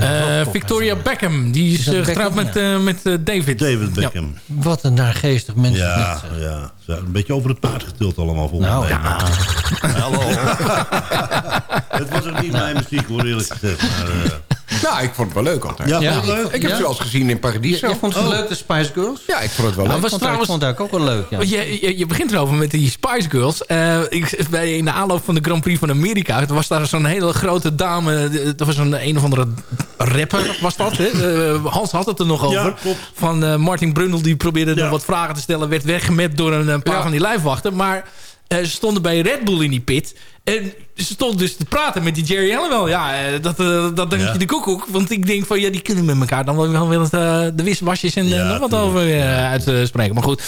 [SPEAKER 10] Eh, Victoria. Beckham, die is,
[SPEAKER 11] Is
[SPEAKER 10] getrouwd
[SPEAKER 11] Beckham?
[SPEAKER 10] met, met David.
[SPEAKER 12] David
[SPEAKER 10] Ja.
[SPEAKER 12] Beckham.
[SPEAKER 11] Wat een naargeestig mens.
[SPEAKER 12] Ja,
[SPEAKER 11] dit, zeg.
[SPEAKER 12] ja. Ze zijn Een beetje over het paard getild allemaal volgens
[SPEAKER 11] Nou,
[SPEAKER 12] mij.
[SPEAKER 11] ja. Hallo.
[SPEAKER 12] Het was ook niet mijn muziek hoor, eerlijk gezegd. Maar, eh,
[SPEAKER 9] Nou, ik vond het wel leuk altijd.
[SPEAKER 12] ja,
[SPEAKER 11] Ja,
[SPEAKER 12] leuk?
[SPEAKER 9] Ik heb
[SPEAKER 11] Ja?
[SPEAKER 9] ze wel eens gezien in Paradiso.
[SPEAKER 11] Jij vond het leuk, de Spice Girls?
[SPEAKER 9] Ja, ik vond het wel
[SPEAKER 10] Nou,
[SPEAKER 9] leuk.
[SPEAKER 10] was
[SPEAKER 11] Ik vond,
[SPEAKER 10] trouwens-
[SPEAKER 11] ik vond het ook wel leuk, ja.
[SPEAKER 10] Je, je, je begint erover met die Spice Girls. Eh, ik, bij, in de aanloop van de Grand Prix van Amerika... er was daar zo'n hele grote dame... dat was een, een of andere rapper, was dat. Hè? Eh, Hans had het er nog over.
[SPEAKER 12] Ja, klopt.
[SPEAKER 10] Van eh, Martin Brundle, die probeerde
[SPEAKER 12] Ja.
[SPEAKER 10] nog wat vragen te stellen... werd weggemapt door een, een paar
[SPEAKER 9] Ja.
[SPEAKER 10] van die lijfwachten. Maar ze stonden bij Red Bull in die pit... En ze stond dus te praten met die Jerry Halliwell. Ja, eh, dat, eh, dat denk
[SPEAKER 12] Ja.
[SPEAKER 10] je de koekoek. Want ik denk van, ja, die kunnen met elkaar dan wel het, eh, de wiswasjes en eh,
[SPEAKER 12] Ja,
[SPEAKER 10] nog wat over eh, uitspreken. Maar goed,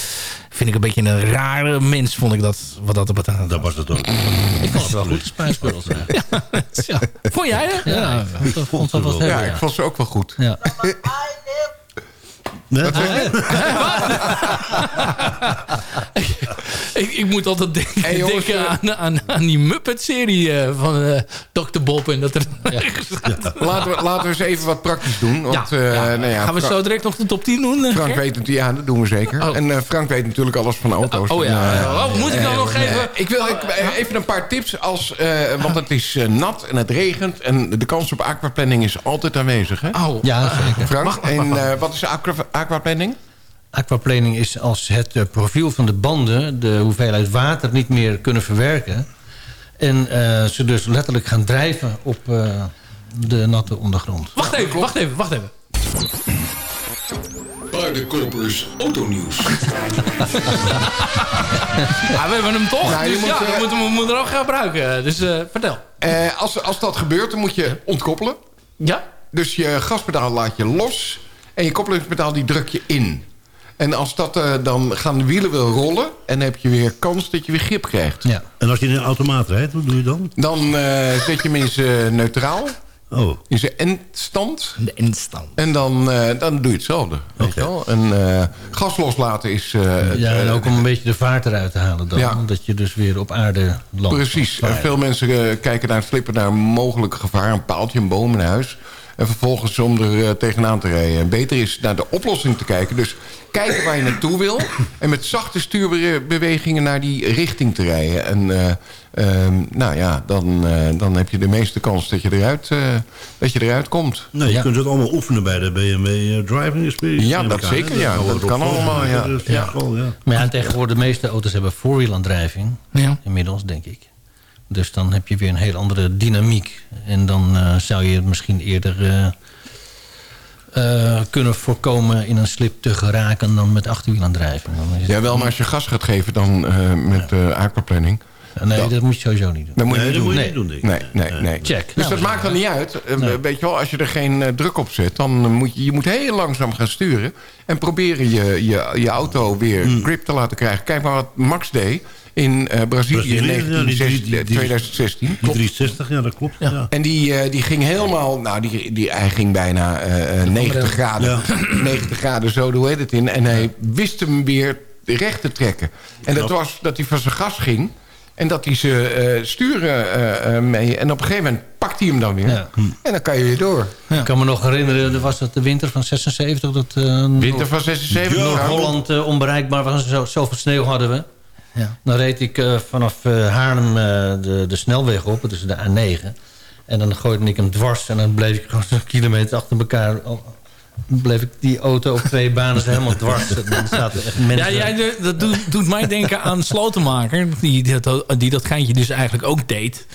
[SPEAKER 10] vind ik een beetje een rare mens, vond ik dat, wat dat betreft.
[SPEAKER 12] Dat was het ook.
[SPEAKER 11] Ik vond het wel goed, de eigenlijk.
[SPEAKER 10] Ja. Vond jij, hè?
[SPEAKER 11] Ja, ik vond het wel
[SPEAKER 9] ja. ik vond ze ook wel goed.
[SPEAKER 11] Ja.
[SPEAKER 12] Nee?
[SPEAKER 10] Ik, ik moet altijd denken,
[SPEAKER 9] Hey, jongens,
[SPEAKER 10] denken
[SPEAKER 9] eh,
[SPEAKER 10] aan, aan, aan die Muppet-serie eh, van eh, Dr. Bob. En dat er
[SPEAKER 9] Laten we, laten we eens even wat praktisch doen. Want,
[SPEAKER 10] Ja,
[SPEAKER 9] eh,
[SPEAKER 10] ja.
[SPEAKER 9] Nou ja,
[SPEAKER 10] Gaan we
[SPEAKER 9] Fra-
[SPEAKER 10] zo direct nog de top 10 doen?
[SPEAKER 9] Frank
[SPEAKER 10] Ger?
[SPEAKER 9] weet het, ja, dat doen we zeker.
[SPEAKER 10] Oh.
[SPEAKER 9] En eh, Frank weet natuurlijk alles van auto's.
[SPEAKER 10] Oh
[SPEAKER 9] En,
[SPEAKER 10] ja. Oh, moet ik dan nog
[SPEAKER 9] eh,
[SPEAKER 10] even...
[SPEAKER 9] Ik wil ik, even een paar tips. Als, eh, want het is nat en het regent. En de kans op aquaplanning is altijd aanwezig. Hè?
[SPEAKER 10] Oh,
[SPEAKER 11] Ja, zeker.
[SPEAKER 9] Frank, en eh, wat is aqua, aquaplanning?
[SPEAKER 11] Aquaplaning is als het eh, profiel van de banden... de hoeveelheid water niet meer kunnen verwerken... en eh, ze dus letterlijk gaan drijven op eh, de natte ondergrond.
[SPEAKER 10] Wacht even, wacht even, wacht even.
[SPEAKER 5] Paardenkopers Autonieuws.
[SPEAKER 10] Ja, we hebben hem toch,
[SPEAKER 9] Nou, je
[SPEAKER 10] dus
[SPEAKER 9] moet,
[SPEAKER 10] ja, we moeten we moeten er ook gebruiken. Dus eh, vertel.
[SPEAKER 9] Eh, als, als dat gebeurt, dan moet je ontkoppelen.
[SPEAKER 10] Ja?
[SPEAKER 9] Dus je gaspedaal laat je los. En je koppelingspedaal die druk je in. En als dat eh, dan gaan de wielen wil rollen... en heb je weer kans dat je weer grip krijgt.
[SPEAKER 11] Ja.
[SPEAKER 12] En als je in een automaat rijdt, wat doe je dan?
[SPEAKER 9] Dan eh, zet je hem in zijn neutraal.
[SPEAKER 12] Oh,
[SPEAKER 9] In zijn endstand.
[SPEAKER 10] De instand.
[SPEAKER 9] En dan, eh, dan doe je hetzelfde. Weet je wel? En eh, gas loslaten is... eh,
[SPEAKER 11] ja, en
[SPEAKER 9] eh,
[SPEAKER 11] ook om een beetje de vaart eruit te halen dan.
[SPEAKER 9] Ja.
[SPEAKER 11] Dat je dus weer op aarde landt.
[SPEAKER 9] Precies. En veel mensen eh, kijken naar het flippen naar mogelijk gevaar. Een paaltje, een boom, een huis. En vervolgens om er eh, tegenaan te rijden. En beter is naar de oplossing te kijken. Dus kijken waar je naartoe wil. En met zachte stuurbewegingen naar die richting te rijden. En eh, ehm, nou ja, dan, eh, dan heb je de meeste kans dat je eruit, eh, dat je eruit komt.
[SPEAKER 12] Nee, je kunt het allemaal oefenen bij de BMW Driving Experience.
[SPEAKER 9] Ja, dat zeker,
[SPEAKER 12] hè?
[SPEAKER 9] ja. Dat
[SPEAKER 12] erop
[SPEAKER 9] kan
[SPEAKER 12] volgen.
[SPEAKER 9] allemaal, ja.
[SPEAKER 12] Dat.
[SPEAKER 11] Maar ja, tegenwoordig de meeste auto's hebben four-wheel-aandrijving.
[SPEAKER 10] Ja.
[SPEAKER 11] Inmiddels, denk ik. Dus dan heb je weer een heel andere dynamiek. En dan eh, zou je het misschien eerder eh, eh, kunnen voorkomen in een slip te geraken dan met achterwielaandrijving. Dan is het-
[SPEAKER 9] Ja, wel, maar als je gas gaat geven dan eh, met eh aquaplaning...
[SPEAKER 11] Nee, dat moet je sowieso niet doen.
[SPEAKER 9] Dat moet je
[SPEAKER 12] Nee,
[SPEAKER 9] niet
[SPEAKER 12] dat
[SPEAKER 9] doen.
[SPEAKER 12] moet je
[SPEAKER 11] Nee.
[SPEAKER 12] niet doen, denk ik.
[SPEAKER 9] Nee, nee, nee.
[SPEAKER 11] Check.
[SPEAKER 9] Dus
[SPEAKER 11] Nou,
[SPEAKER 9] dat maakt dan niet uit.
[SPEAKER 11] Nee.
[SPEAKER 9] Weet je wel, als je er geen druk op zet... dan moet je, je moet heel langzaam gaan sturen. En proberen je, je, je auto weer
[SPEAKER 12] Hmm.
[SPEAKER 9] grip te laten krijgen. Kijk maar wat Max deed in eh, Brazilië in
[SPEAKER 12] Brazilië, ja, die- die-
[SPEAKER 9] 1916,
[SPEAKER 12] die- die-
[SPEAKER 9] 2016.
[SPEAKER 12] Die 360, ja, dat klopt. Ja.
[SPEAKER 9] En die, eh, die ging helemaal... Nou, die, die, hij ging bijna eh, eh, 90 graden. 90 graden zo, hoe heet het in. En hij wist hem weer recht te trekken. En dat was dat hij van zijn gas ging... En dat hij ze eh, sturen eh, eh, mee. En op een gegeven moment pakt hij hem dan weer.
[SPEAKER 11] Ja.
[SPEAKER 9] En dan kan je weer door.
[SPEAKER 11] Ik kan me nog herinneren, er was dat de winter van 76. Dat, eh,
[SPEAKER 9] Winter van 76.
[SPEAKER 11] Noord-Holland onbereikbaar was. Zo, zoveel sneeuw hadden we.
[SPEAKER 10] Ja.
[SPEAKER 11] Dan reed ik eh, vanaf eh, Haarlem eh, de, de snelweg op. Dus de A9. En dan gooide ik hem dwars. En dan bleef ik gewoon zo'n kilometer achter elkaar... al- bleef ik die auto op twee banen helemaal dwars. Dan zaten echt mensen...
[SPEAKER 10] Ja, ja, dat doet, doet mij denken aan Slotenmaker. Die dat, die dat geintje dus eigenlijk ook deed.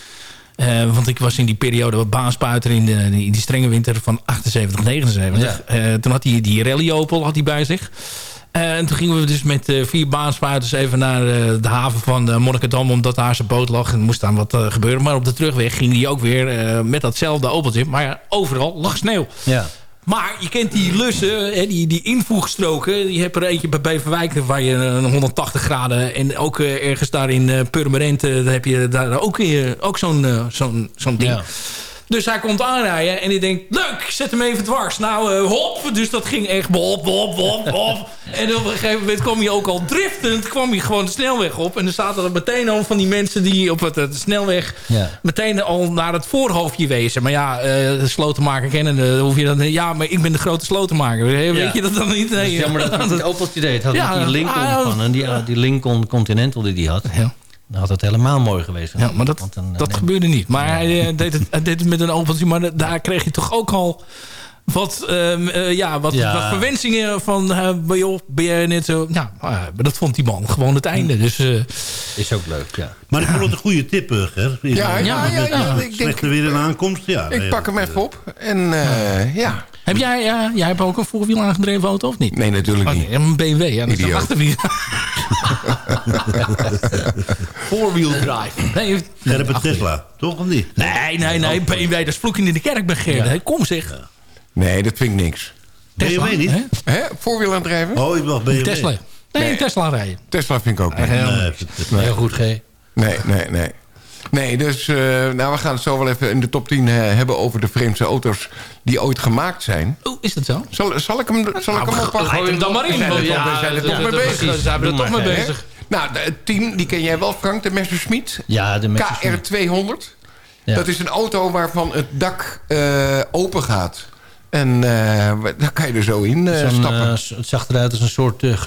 [SPEAKER 10] Want ik was in die periode baanspuiter in, de, in die strenge winter van 78, 79. Eh, toen had hij die rally Opel had hij bij zich. En toen gingen we dus met eh, vier baanspuiters even naar eh, de haven van uh, Monnikendam... omdat daar zijn boot lag en moest dan wat gebeuren. Maar op de terugweg ging hij ook weer met datzelfde Opeltje. Maar ja, overal lag sneeuw.
[SPEAKER 11] Ja.
[SPEAKER 10] Maar je kent die lussen, hè, die, die invoegstroken. Je hebt er eentje bij Beverwijk waar je een 180 graden... en ook ergens daar in Purmerend... heb je daar ook, ook zo'n zo'n zo'n ding.
[SPEAKER 11] Ja.
[SPEAKER 10] Dus hij komt aanrijden en ik denk, leuk, zet hem even dwars. Nou, uh, hop, dus dat ging echt hop, hop, hop, hop. en op een gegeven moment kwam hij ook al driftend, kwam hij gewoon de snelweg op. En er zaten er meteen al van die mensen die op het, de snelweg
[SPEAKER 11] Ja.
[SPEAKER 10] meteen al naar het voorhoofdje wezen. Maar ja, uh, slotenmaker kennen, hoef je dan, ja, maar ik ben de grote slotenmaker. Weet
[SPEAKER 11] Ja.
[SPEAKER 10] je dat dan niet? Nee,
[SPEAKER 11] Ja, maar dat het Opeltje deed. Had
[SPEAKER 10] Ja,
[SPEAKER 11] die Lincoln van, en die, die Lincoln Continental die die had.
[SPEAKER 10] Ja.
[SPEAKER 11] Dan had het helemaal mooi geweest.
[SPEAKER 10] Ja, maar dat,
[SPEAKER 11] Want dan, eh,
[SPEAKER 10] dat
[SPEAKER 11] neem-
[SPEAKER 10] gebeurde niet. Maar hij, eh, deed het, hij deed het met een opeltje. Maar daar kreeg je toch ook al wat, ehm, eh, ja, wat,
[SPEAKER 11] Ja.
[SPEAKER 10] wat verwensingen van... eh, maar joh, ben jij net zo... Nou, maar dat vond die man gewoon het einde. Dus eh,
[SPEAKER 11] Is ook leuk, ja.
[SPEAKER 12] Maar ik vond het een goede tip, Ger.
[SPEAKER 9] Ja, ja, ja, ja, ik denk-
[SPEAKER 12] Slechte weer in aankomst, ja.
[SPEAKER 9] Ik pak hem even op. En eh, ja.
[SPEAKER 10] Heb jij, ja, jij hebt ook een voorwiel aangedreven auto of niet?
[SPEAKER 9] Nee, natuurlijk
[SPEAKER 10] Oh,
[SPEAKER 9] niet.
[SPEAKER 10] nee, een BMW. Ja, dat is een
[SPEAKER 9] Idioot.
[SPEAKER 10] achterwiel. Four-wheel drive. Nee, achterwiel.
[SPEAKER 12] Tesla, toch of niet?
[SPEAKER 10] Nee, nee, nee. BMW, dat is vloeken in de kerk bij. Kom zeg.
[SPEAKER 9] Nee, dat vind ik niks.
[SPEAKER 10] Tesla,
[SPEAKER 12] BMW niet?
[SPEAKER 10] hè?
[SPEAKER 9] Hè? Voorwiel aandrijven?
[SPEAKER 12] Oh, ik wacht BMW.
[SPEAKER 10] Tesla. Nee,
[SPEAKER 9] Nee.
[SPEAKER 10] Tesla rijden.
[SPEAKER 9] Tesla vind ik ook niet.
[SPEAKER 12] Nee,
[SPEAKER 11] Heel goed, G.
[SPEAKER 9] Nee, nee, nee. Nee, dus eh, nou, we gaan het zo wel even in de top 10 eh, hebben over de vreemdste auto's die ooit gemaakt zijn.
[SPEAKER 10] Oh, is dat zo?
[SPEAKER 9] Zal, zal ik hem, zal ik hem oppakken?
[SPEAKER 10] Gooi hem dan maar in.
[SPEAKER 9] We zijn er,
[SPEAKER 10] Ja,
[SPEAKER 9] toch- zijn er mee
[SPEAKER 10] precies,
[SPEAKER 9] bezig.
[SPEAKER 10] zijn we er
[SPEAKER 11] Doe
[SPEAKER 10] toch mee bezig.
[SPEAKER 9] Nou, de 10, die ken jij wel, Frank, de Messerschmitt.
[SPEAKER 11] Ja, de Messerschmitt.
[SPEAKER 9] KR200.
[SPEAKER 11] Ja.
[SPEAKER 9] Dat is een auto waarvan het dak eh, open gaat. En eh, daar kan je er zo in eh, stappen.
[SPEAKER 11] het zag eruit als een soort uh,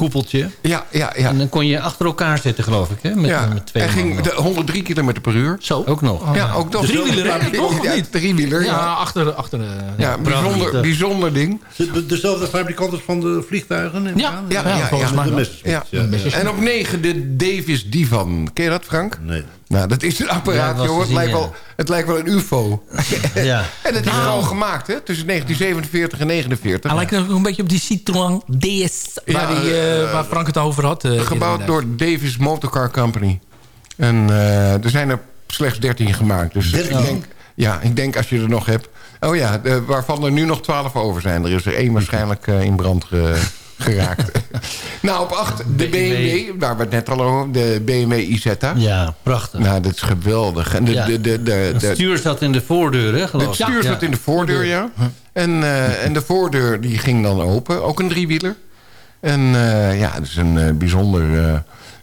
[SPEAKER 11] geschutskoepeltje.
[SPEAKER 9] ja, ja, ja.
[SPEAKER 11] En dan kon je achter elkaar zitten, geloof ik. Hè? Met,
[SPEAKER 9] ja.
[SPEAKER 11] met twee
[SPEAKER 9] Hij ging de 103 km per uur.
[SPEAKER 10] Zo.
[SPEAKER 11] Ook nog.
[SPEAKER 9] ja, ook nog.
[SPEAKER 10] Driewieler, hè? Toch,
[SPEAKER 9] Ja,
[SPEAKER 10] niet?
[SPEAKER 9] driewieler,
[SPEAKER 10] Ja,
[SPEAKER 9] ja.
[SPEAKER 10] achter... achter eh,
[SPEAKER 9] Ja, bijzonder, bijzonder ding.
[SPEAKER 12] De- Dezelfde fabrikant als van de vliegtuigen?
[SPEAKER 10] Ja?
[SPEAKER 9] Ja,
[SPEAKER 10] Ja,
[SPEAKER 9] ja, ja.
[SPEAKER 12] De
[SPEAKER 9] Ja.
[SPEAKER 12] ja, ja.
[SPEAKER 9] En op 9 de Davis Divan. Ken je dat, Frank?
[SPEAKER 12] Nee.
[SPEAKER 9] Nou, dat is een
[SPEAKER 11] Ja,
[SPEAKER 9] apparaat,
[SPEAKER 11] was
[SPEAKER 9] joh. Het lijkt,
[SPEAKER 11] ja.
[SPEAKER 9] wel, het lijkt wel een ufo.
[SPEAKER 11] Ja.
[SPEAKER 9] En het is gewoon gemaakt, hè? Tussen 1947 en 49.
[SPEAKER 10] Hij lijkt ook een beetje op die Citroën DS... waar,
[SPEAKER 9] Ja,
[SPEAKER 10] die, eh,
[SPEAKER 9] eh,
[SPEAKER 10] waar Frank het over had. eh,
[SPEAKER 9] Gebouwd door Davis Motorcar Company. En eh, er zijn er slechts 13 gemaakt. Dus
[SPEAKER 12] 13?
[SPEAKER 9] ik denk, ja, ik denk als je er nog hebt... Oh ja, de- waarvan er nu nog 12 over zijn. Er is er één waarschijnlijk eh, in brand ge- geraakt. nou, op 8 de BMW, waar we het net al over de BMW Isetta.
[SPEAKER 11] Ja, prachtig.
[SPEAKER 9] Nou, dat is geweldig. En de,
[SPEAKER 11] Ja.
[SPEAKER 9] de, de, de,
[SPEAKER 11] Het
[SPEAKER 9] de,
[SPEAKER 11] stuur zat in de voordeur, hè, geloof
[SPEAKER 9] het
[SPEAKER 11] ik.
[SPEAKER 9] stuur
[SPEAKER 11] Ja.
[SPEAKER 9] zat in de voordeur, ja. En, eh, en de voordeur die ging dan open. Ook een driewieler. En eh, ja, dat is een eh, bijzonder,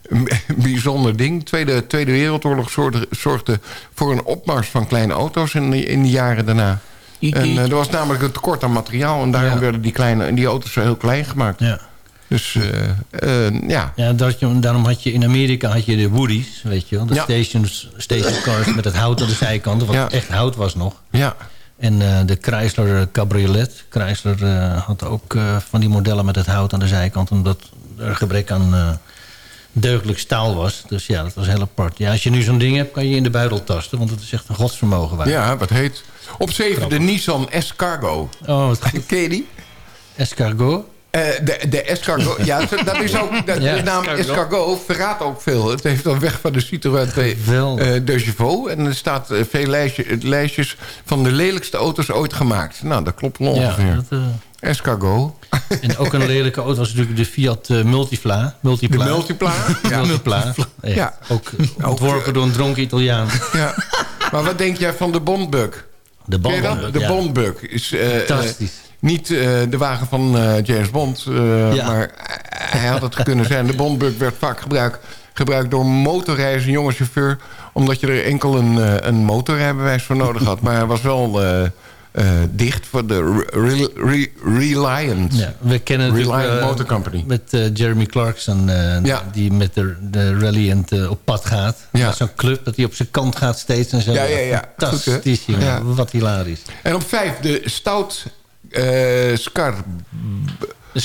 [SPEAKER 9] een bijzonder ding. Tweede, Tweede Wereldoorlog zorgde, zorgde voor een opmars van kleine auto's in, de- in de jaren daarna. En eh, er was namelijk een tekort aan materiaal. En daarom werden die, kleine, die auto's zo heel klein gemaakt.
[SPEAKER 11] Ja.
[SPEAKER 9] Dus eh, eh, ja.
[SPEAKER 11] Ja, dat je, daarom had je in Amerika had je de Woodies, weet je wel. De
[SPEAKER 9] Ja.
[SPEAKER 11] stations, station cars met het hout aan de zijkanten. Wat
[SPEAKER 9] Ja.
[SPEAKER 11] echt hout was nog.
[SPEAKER 9] Ja.
[SPEAKER 11] En de Chrysler Cabriolet. Chrysler had ook van die modellen met het hout aan de zijkant. Omdat er gebrek aan deugdelijk staal was. Dus ja, dat was heel apart. Ja, als je nu zo'n ding hebt, kan je in de buidel tasten. Want het is echt een godsvermogen waard.
[SPEAKER 9] Ja, wat heet. Op 7 de Nissan S-Cargo.
[SPEAKER 11] Oh, wat goed.
[SPEAKER 9] Ken je die?
[SPEAKER 11] Escargot?
[SPEAKER 9] Eh, de, de escargot, ja, dat is ook, de,
[SPEAKER 11] Ja,
[SPEAKER 9] de naam
[SPEAKER 11] escargot.
[SPEAKER 9] escargot verraadt ook veel. Het heeft dan weg van de Citroën de, eh, de Chevaux. En er staat eh, veel lijstje, lijstjes van de lelijkste auto's ooit gemaakt. Nou, dat klopt wel
[SPEAKER 11] Ja,
[SPEAKER 9] ongeveer.
[SPEAKER 11] dat,
[SPEAKER 9] Escargot.
[SPEAKER 11] En ook een lelijke auto was natuurlijk de Fiat eh, Multipla. Multipla.
[SPEAKER 9] De Multipla? Ja.
[SPEAKER 11] Multipla. Echt.
[SPEAKER 9] Ja.
[SPEAKER 11] Ook eh, ontworpen door een dronken Italiaan.
[SPEAKER 9] Ja. Maar wat denk jij van de Bondbug?
[SPEAKER 11] De? Bondbug,
[SPEAKER 9] De
[SPEAKER 11] ja.
[SPEAKER 9] Bondbug is eh,
[SPEAKER 11] Fantastisch.
[SPEAKER 9] eh, niet eh, de wagen van eh, James Bond, eh,
[SPEAKER 11] Ja.
[SPEAKER 9] maar hij had het kunnen zijn. De Bondbug werd vaak gebruikt, gebruikt door motorrijders, een jonge chauffeur, omdat je er enkel een, eh, een motorrijbewijs voor nodig had. Maar hij was wel eh, eh, dicht voor de Re- Re- Reliant.
[SPEAKER 11] Ja, we kennen
[SPEAKER 9] Reliant
[SPEAKER 11] eh,
[SPEAKER 9] Motor Company.
[SPEAKER 11] Met eh, Jeremy Clarkson, eh,
[SPEAKER 9] Ja.
[SPEAKER 11] die met de, de Reliant eh, op pad gaat.
[SPEAKER 9] Ja.
[SPEAKER 11] Zo'n club, dat hij op zijn kant gaat steeds en zo.
[SPEAKER 9] Ja, ja, ja.
[SPEAKER 11] Fantastisch,
[SPEAKER 9] Goed. Ja.
[SPEAKER 11] Wat hilarisch.
[SPEAKER 9] En op vijf de Stout eh Scar...
[SPEAKER 10] De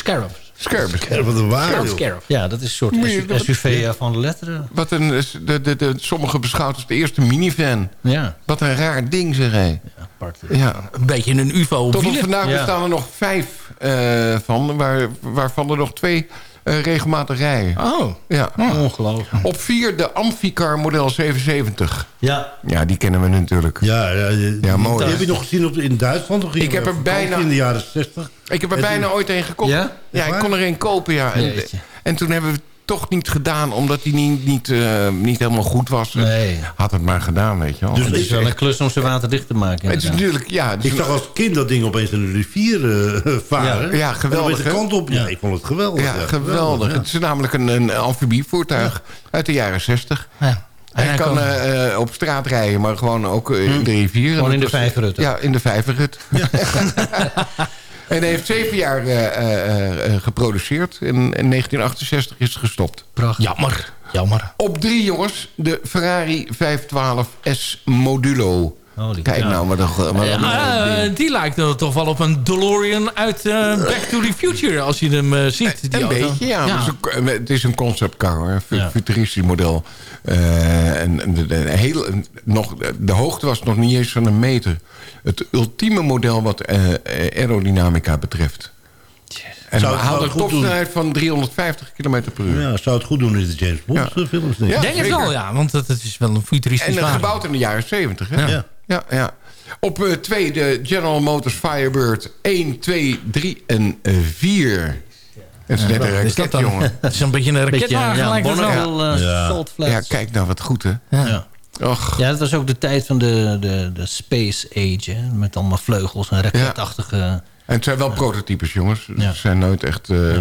[SPEAKER 10] Scarab.
[SPEAKER 9] Scarab.
[SPEAKER 12] Wat een waar.
[SPEAKER 10] Scarab.
[SPEAKER 11] Ja, dat is een soort SU- SUV van de letteren.
[SPEAKER 9] Wat een, de, de, de, sommigen beschouwt als de eerste minivan.
[SPEAKER 11] Ja,
[SPEAKER 9] Wat een raar ding, zeg hij.
[SPEAKER 11] apart.
[SPEAKER 9] Ja.
[SPEAKER 10] Een beetje een ufo
[SPEAKER 9] Tot op vandaag
[SPEAKER 11] Ja.
[SPEAKER 9] bestaan er nog vijf eh, van, waar, waarvan er nog twee eh, regelmatig rijden.
[SPEAKER 10] Oh,
[SPEAKER 9] Ja.
[SPEAKER 11] Ongelooflijk.
[SPEAKER 9] Op vier de Amphicar model 77.
[SPEAKER 11] Ja,
[SPEAKER 9] Ja, die kennen we natuurlijk.
[SPEAKER 12] Ja, ja,
[SPEAKER 9] Ja, mooi.
[SPEAKER 12] Die heb je nog gezien op, in Duitsland? Of
[SPEAKER 9] Ik heb er bijna-
[SPEAKER 12] In de jaren 60.
[SPEAKER 9] Ik heb er bijna ooit een gekocht.
[SPEAKER 11] Ja?
[SPEAKER 9] Ja, ik kon er een kopen, ja. En, toen hebben we toch niet gedaan, omdat die niet, niet, eh, niet helemaal goed was.
[SPEAKER 11] Nee.
[SPEAKER 9] Had het maar gedaan, weet je wel.
[SPEAKER 12] Dus
[SPEAKER 9] Het is
[SPEAKER 11] wel een klus om ze waterdicht te maken.
[SPEAKER 9] het is natuurlijk, ja... het is
[SPEAKER 12] Ik zag als kind dat ding opeens in de rivier eh, varen.
[SPEAKER 9] Ja, ja, geweldig,
[SPEAKER 12] de kant op. Ja, ik vond het geweldig.
[SPEAKER 9] Ja, geweldig.
[SPEAKER 12] ja.
[SPEAKER 9] Het is namelijk een, een amfibievoertuig uit de jaren 60.
[SPEAKER 10] ja. En
[SPEAKER 9] Hij kan eh, op straat rijden, maar gewoon ook in de rivier.
[SPEAKER 11] Gewoon in de vijverhut?
[SPEAKER 9] Ja, in de vijverhut. en hij heeft zeven jaar eh, eh, eh, geproduceerd. En in 1968 is het gestopt.
[SPEAKER 11] Prachtig.
[SPEAKER 10] Jammer, jammer.
[SPEAKER 9] Op drie, jongens, de Ferrari 512 S Modulo.
[SPEAKER 11] Die-
[SPEAKER 9] Kijk
[SPEAKER 11] ja.
[SPEAKER 9] nou, een
[SPEAKER 10] Ja,
[SPEAKER 9] ding.
[SPEAKER 10] eh, die lijkt er toch wel op een DeLorean uit eh, Back to the Future. Als je hem eh, ziet. Die
[SPEAKER 9] Een
[SPEAKER 10] auto.
[SPEAKER 9] beetje, ja. Het, is een, het is een conceptcar, hoor.
[SPEAKER 11] Ja.
[SPEAKER 9] futuristisch model. Eh, en en de, de, hele, nog, de hoogte was nog niet eens van een meter. Het ultieme model wat eh, aerodynamica betreft. En
[SPEAKER 12] Zou het
[SPEAKER 9] een
[SPEAKER 12] goed
[SPEAKER 9] topsnelheid van 350 km per uur.
[SPEAKER 12] Ja, zou het goed doen in de James Bond
[SPEAKER 9] Ja.
[SPEAKER 12] eh, films? Denk ik.
[SPEAKER 9] Ja,
[SPEAKER 10] Ik denk het wel, ja. Want het, is wel een futuristisch
[SPEAKER 9] En gebouwd in de jaren 70, hè?
[SPEAKER 12] Ja.
[SPEAKER 9] Ja, ja. ja. Op eh, twee de General Motors Firebird 1, 2, 3 en 4. Het is net een
[SPEAKER 10] Is dat
[SPEAKER 9] raket,
[SPEAKER 10] dan?
[SPEAKER 9] jongen.
[SPEAKER 10] Het is een beetje een raketwagen.
[SPEAKER 11] ja, eh,
[SPEAKER 12] Ja.
[SPEAKER 11] Salt Flats.
[SPEAKER 9] Ja, kijk nou wat goed, hè?
[SPEAKER 11] Ja.
[SPEAKER 9] Och.
[SPEAKER 11] Ja, dat was ook de tijd van de, de, de Space Age. Hè? Met allemaal vleugels en raketachtige...
[SPEAKER 9] En het zijn wel prototypes, jongens.
[SPEAKER 11] Ja.
[SPEAKER 9] Ze zijn nooit echt... eh,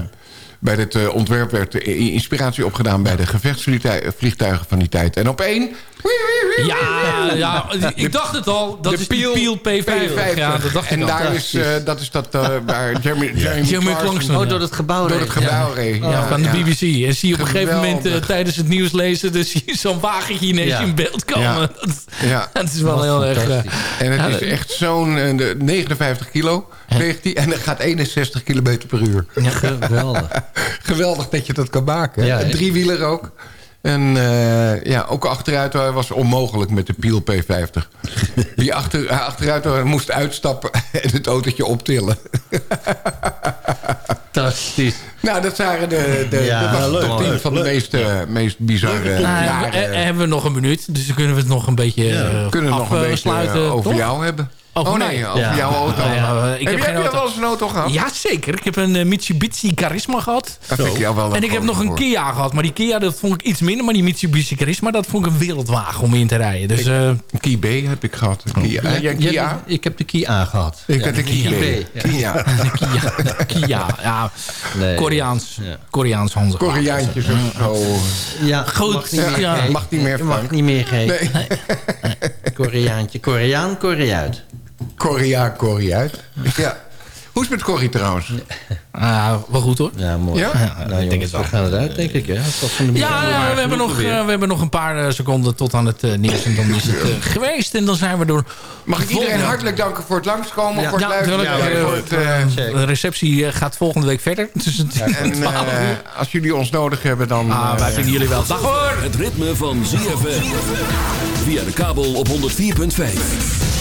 [SPEAKER 9] Bij dit eh, ontwerp werd inspiratie opgedaan... bij de gevechtsvliegtuigen van die tijd. En op één...
[SPEAKER 10] Ja, ja, ik dacht het al. Dat
[SPEAKER 9] de
[SPEAKER 10] is die Piel P50. Ja, dat dacht
[SPEAKER 9] en
[SPEAKER 10] ik al.
[SPEAKER 9] daar is, eh, dat is dat uh, waar Jeremy, Jeremy,
[SPEAKER 10] Jeremy Clarkson.
[SPEAKER 11] Oh, door het gebouw
[SPEAKER 9] Door het gebouw
[SPEAKER 11] Ja.
[SPEAKER 9] reed.
[SPEAKER 10] Ja, van de
[SPEAKER 9] ja.
[SPEAKER 10] BBC. En zie je op een gegeven moment eh, tijdens het nieuws lezen... dus zie je zo'n wagentje ineens
[SPEAKER 11] Ja.
[SPEAKER 10] in beeld komen.
[SPEAKER 9] Ja.
[SPEAKER 10] Dat,
[SPEAKER 9] Ja.
[SPEAKER 10] dat is wel heel erg...
[SPEAKER 9] En het
[SPEAKER 10] Ja,
[SPEAKER 9] is echt zo'n eh, de 59 kilo die. En dat gaat 61 kilometer per uur.
[SPEAKER 11] Geweldig.
[SPEAKER 9] Geweldig dat je dat kan maken. Driewieler ook. En eh, ja, ook achteruit was onmogelijk met de Piel P50. Die achter, achteruit moest uitstappen en het autootje optillen.
[SPEAKER 11] Fantastisch.
[SPEAKER 9] nou, dat waren de, de,
[SPEAKER 11] Ja,
[SPEAKER 9] dat was
[SPEAKER 12] leuk,
[SPEAKER 9] top 10
[SPEAKER 12] leuk,
[SPEAKER 9] van de meest, eh, meest bizarre
[SPEAKER 10] nou,
[SPEAKER 9] jaren.
[SPEAKER 10] hebben, we- nog een minuut, dus dan kunnen we het nog een beetje
[SPEAKER 12] Ja,
[SPEAKER 10] eh,
[SPEAKER 9] kunnen nog een beetje over
[SPEAKER 10] toch?
[SPEAKER 9] jou hebben.
[SPEAKER 10] Over
[SPEAKER 9] oh
[SPEAKER 10] mij?
[SPEAKER 9] nee, over
[SPEAKER 11] Ja.
[SPEAKER 9] jouw auto.
[SPEAKER 10] Ja, ik heb
[SPEAKER 9] heb
[SPEAKER 10] geen
[SPEAKER 9] jij
[SPEAKER 10] auto.
[SPEAKER 9] wel eens een auto gehad?
[SPEAKER 10] Ja, zeker. Ik heb een eh, Mitsubishi Charisma gehad.
[SPEAKER 9] Dat vind ik jou wel
[SPEAKER 10] En ik heb nog een
[SPEAKER 9] voor.
[SPEAKER 10] Kia gehad. Maar die Kia dat vond ik iets minder. Maar die Mitsubishi Charisma dat vond ik een wereldwagen om in te rijden. Dus eh,
[SPEAKER 9] Een Kia B heb ik gehad. Een Kia. Heb jij
[SPEAKER 11] ik heb de Kia gehad.
[SPEAKER 9] Ik
[SPEAKER 11] Ja,
[SPEAKER 9] heb de Kia B. Kia.
[SPEAKER 10] Kia, Kia. Ja,
[SPEAKER 11] Nee.
[SPEAKER 10] Koreaans.
[SPEAKER 11] Ja.
[SPEAKER 10] Koreaans Hanze.
[SPEAKER 9] Koreaantjes of zo.
[SPEAKER 11] Ja,
[SPEAKER 10] Goed,
[SPEAKER 11] Mag niet meer.
[SPEAKER 9] Mag niet meer,
[SPEAKER 11] Je mag
[SPEAKER 9] Frank.
[SPEAKER 11] niet meer geven.
[SPEAKER 9] Nee.
[SPEAKER 11] Koreaantje. Koreaan, Koreauit.
[SPEAKER 9] Corrie Corrie uit. Ja. Hoe is het met Corrie trouwens?
[SPEAKER 10] Ah, wel goed hoor.
[SPEAKER 11] Ja, mooi.
[SPEAKER 9] Ja?
[SPEAKER 11] nou, jongens, we gaan eruit, denk ik. Hè? De
[SPEAKER 10] Ja, ja, we, hebben nog, eh, we hebben nog een paar eh, seconden tot aan het eh, nieuws. En dan is het geweest. En dan zijn we door.
[SPEAKER 9] Mag ik iedereen hartelijk danken voor het langskomen,
[SPEAKER 10] Ja,
[SPEAKER 9] voor het
[SPEAKER 10] ja,
[SPEAKER 9] luisteren. het,
[SPEAKER 10] De receptie gaat volgende week verder. Tussen
[SPEAKER 9] en
[SPEAKER 10] 12 uur.
[SPEAKER 9] als jullie ons nodig hebben, dan...
[SPEAKER 10] Ah, wij vinden jullie wel. Dag hoor!
[SPEAKER 5] Het ritme van ZFM. Via de kabel op 104.5.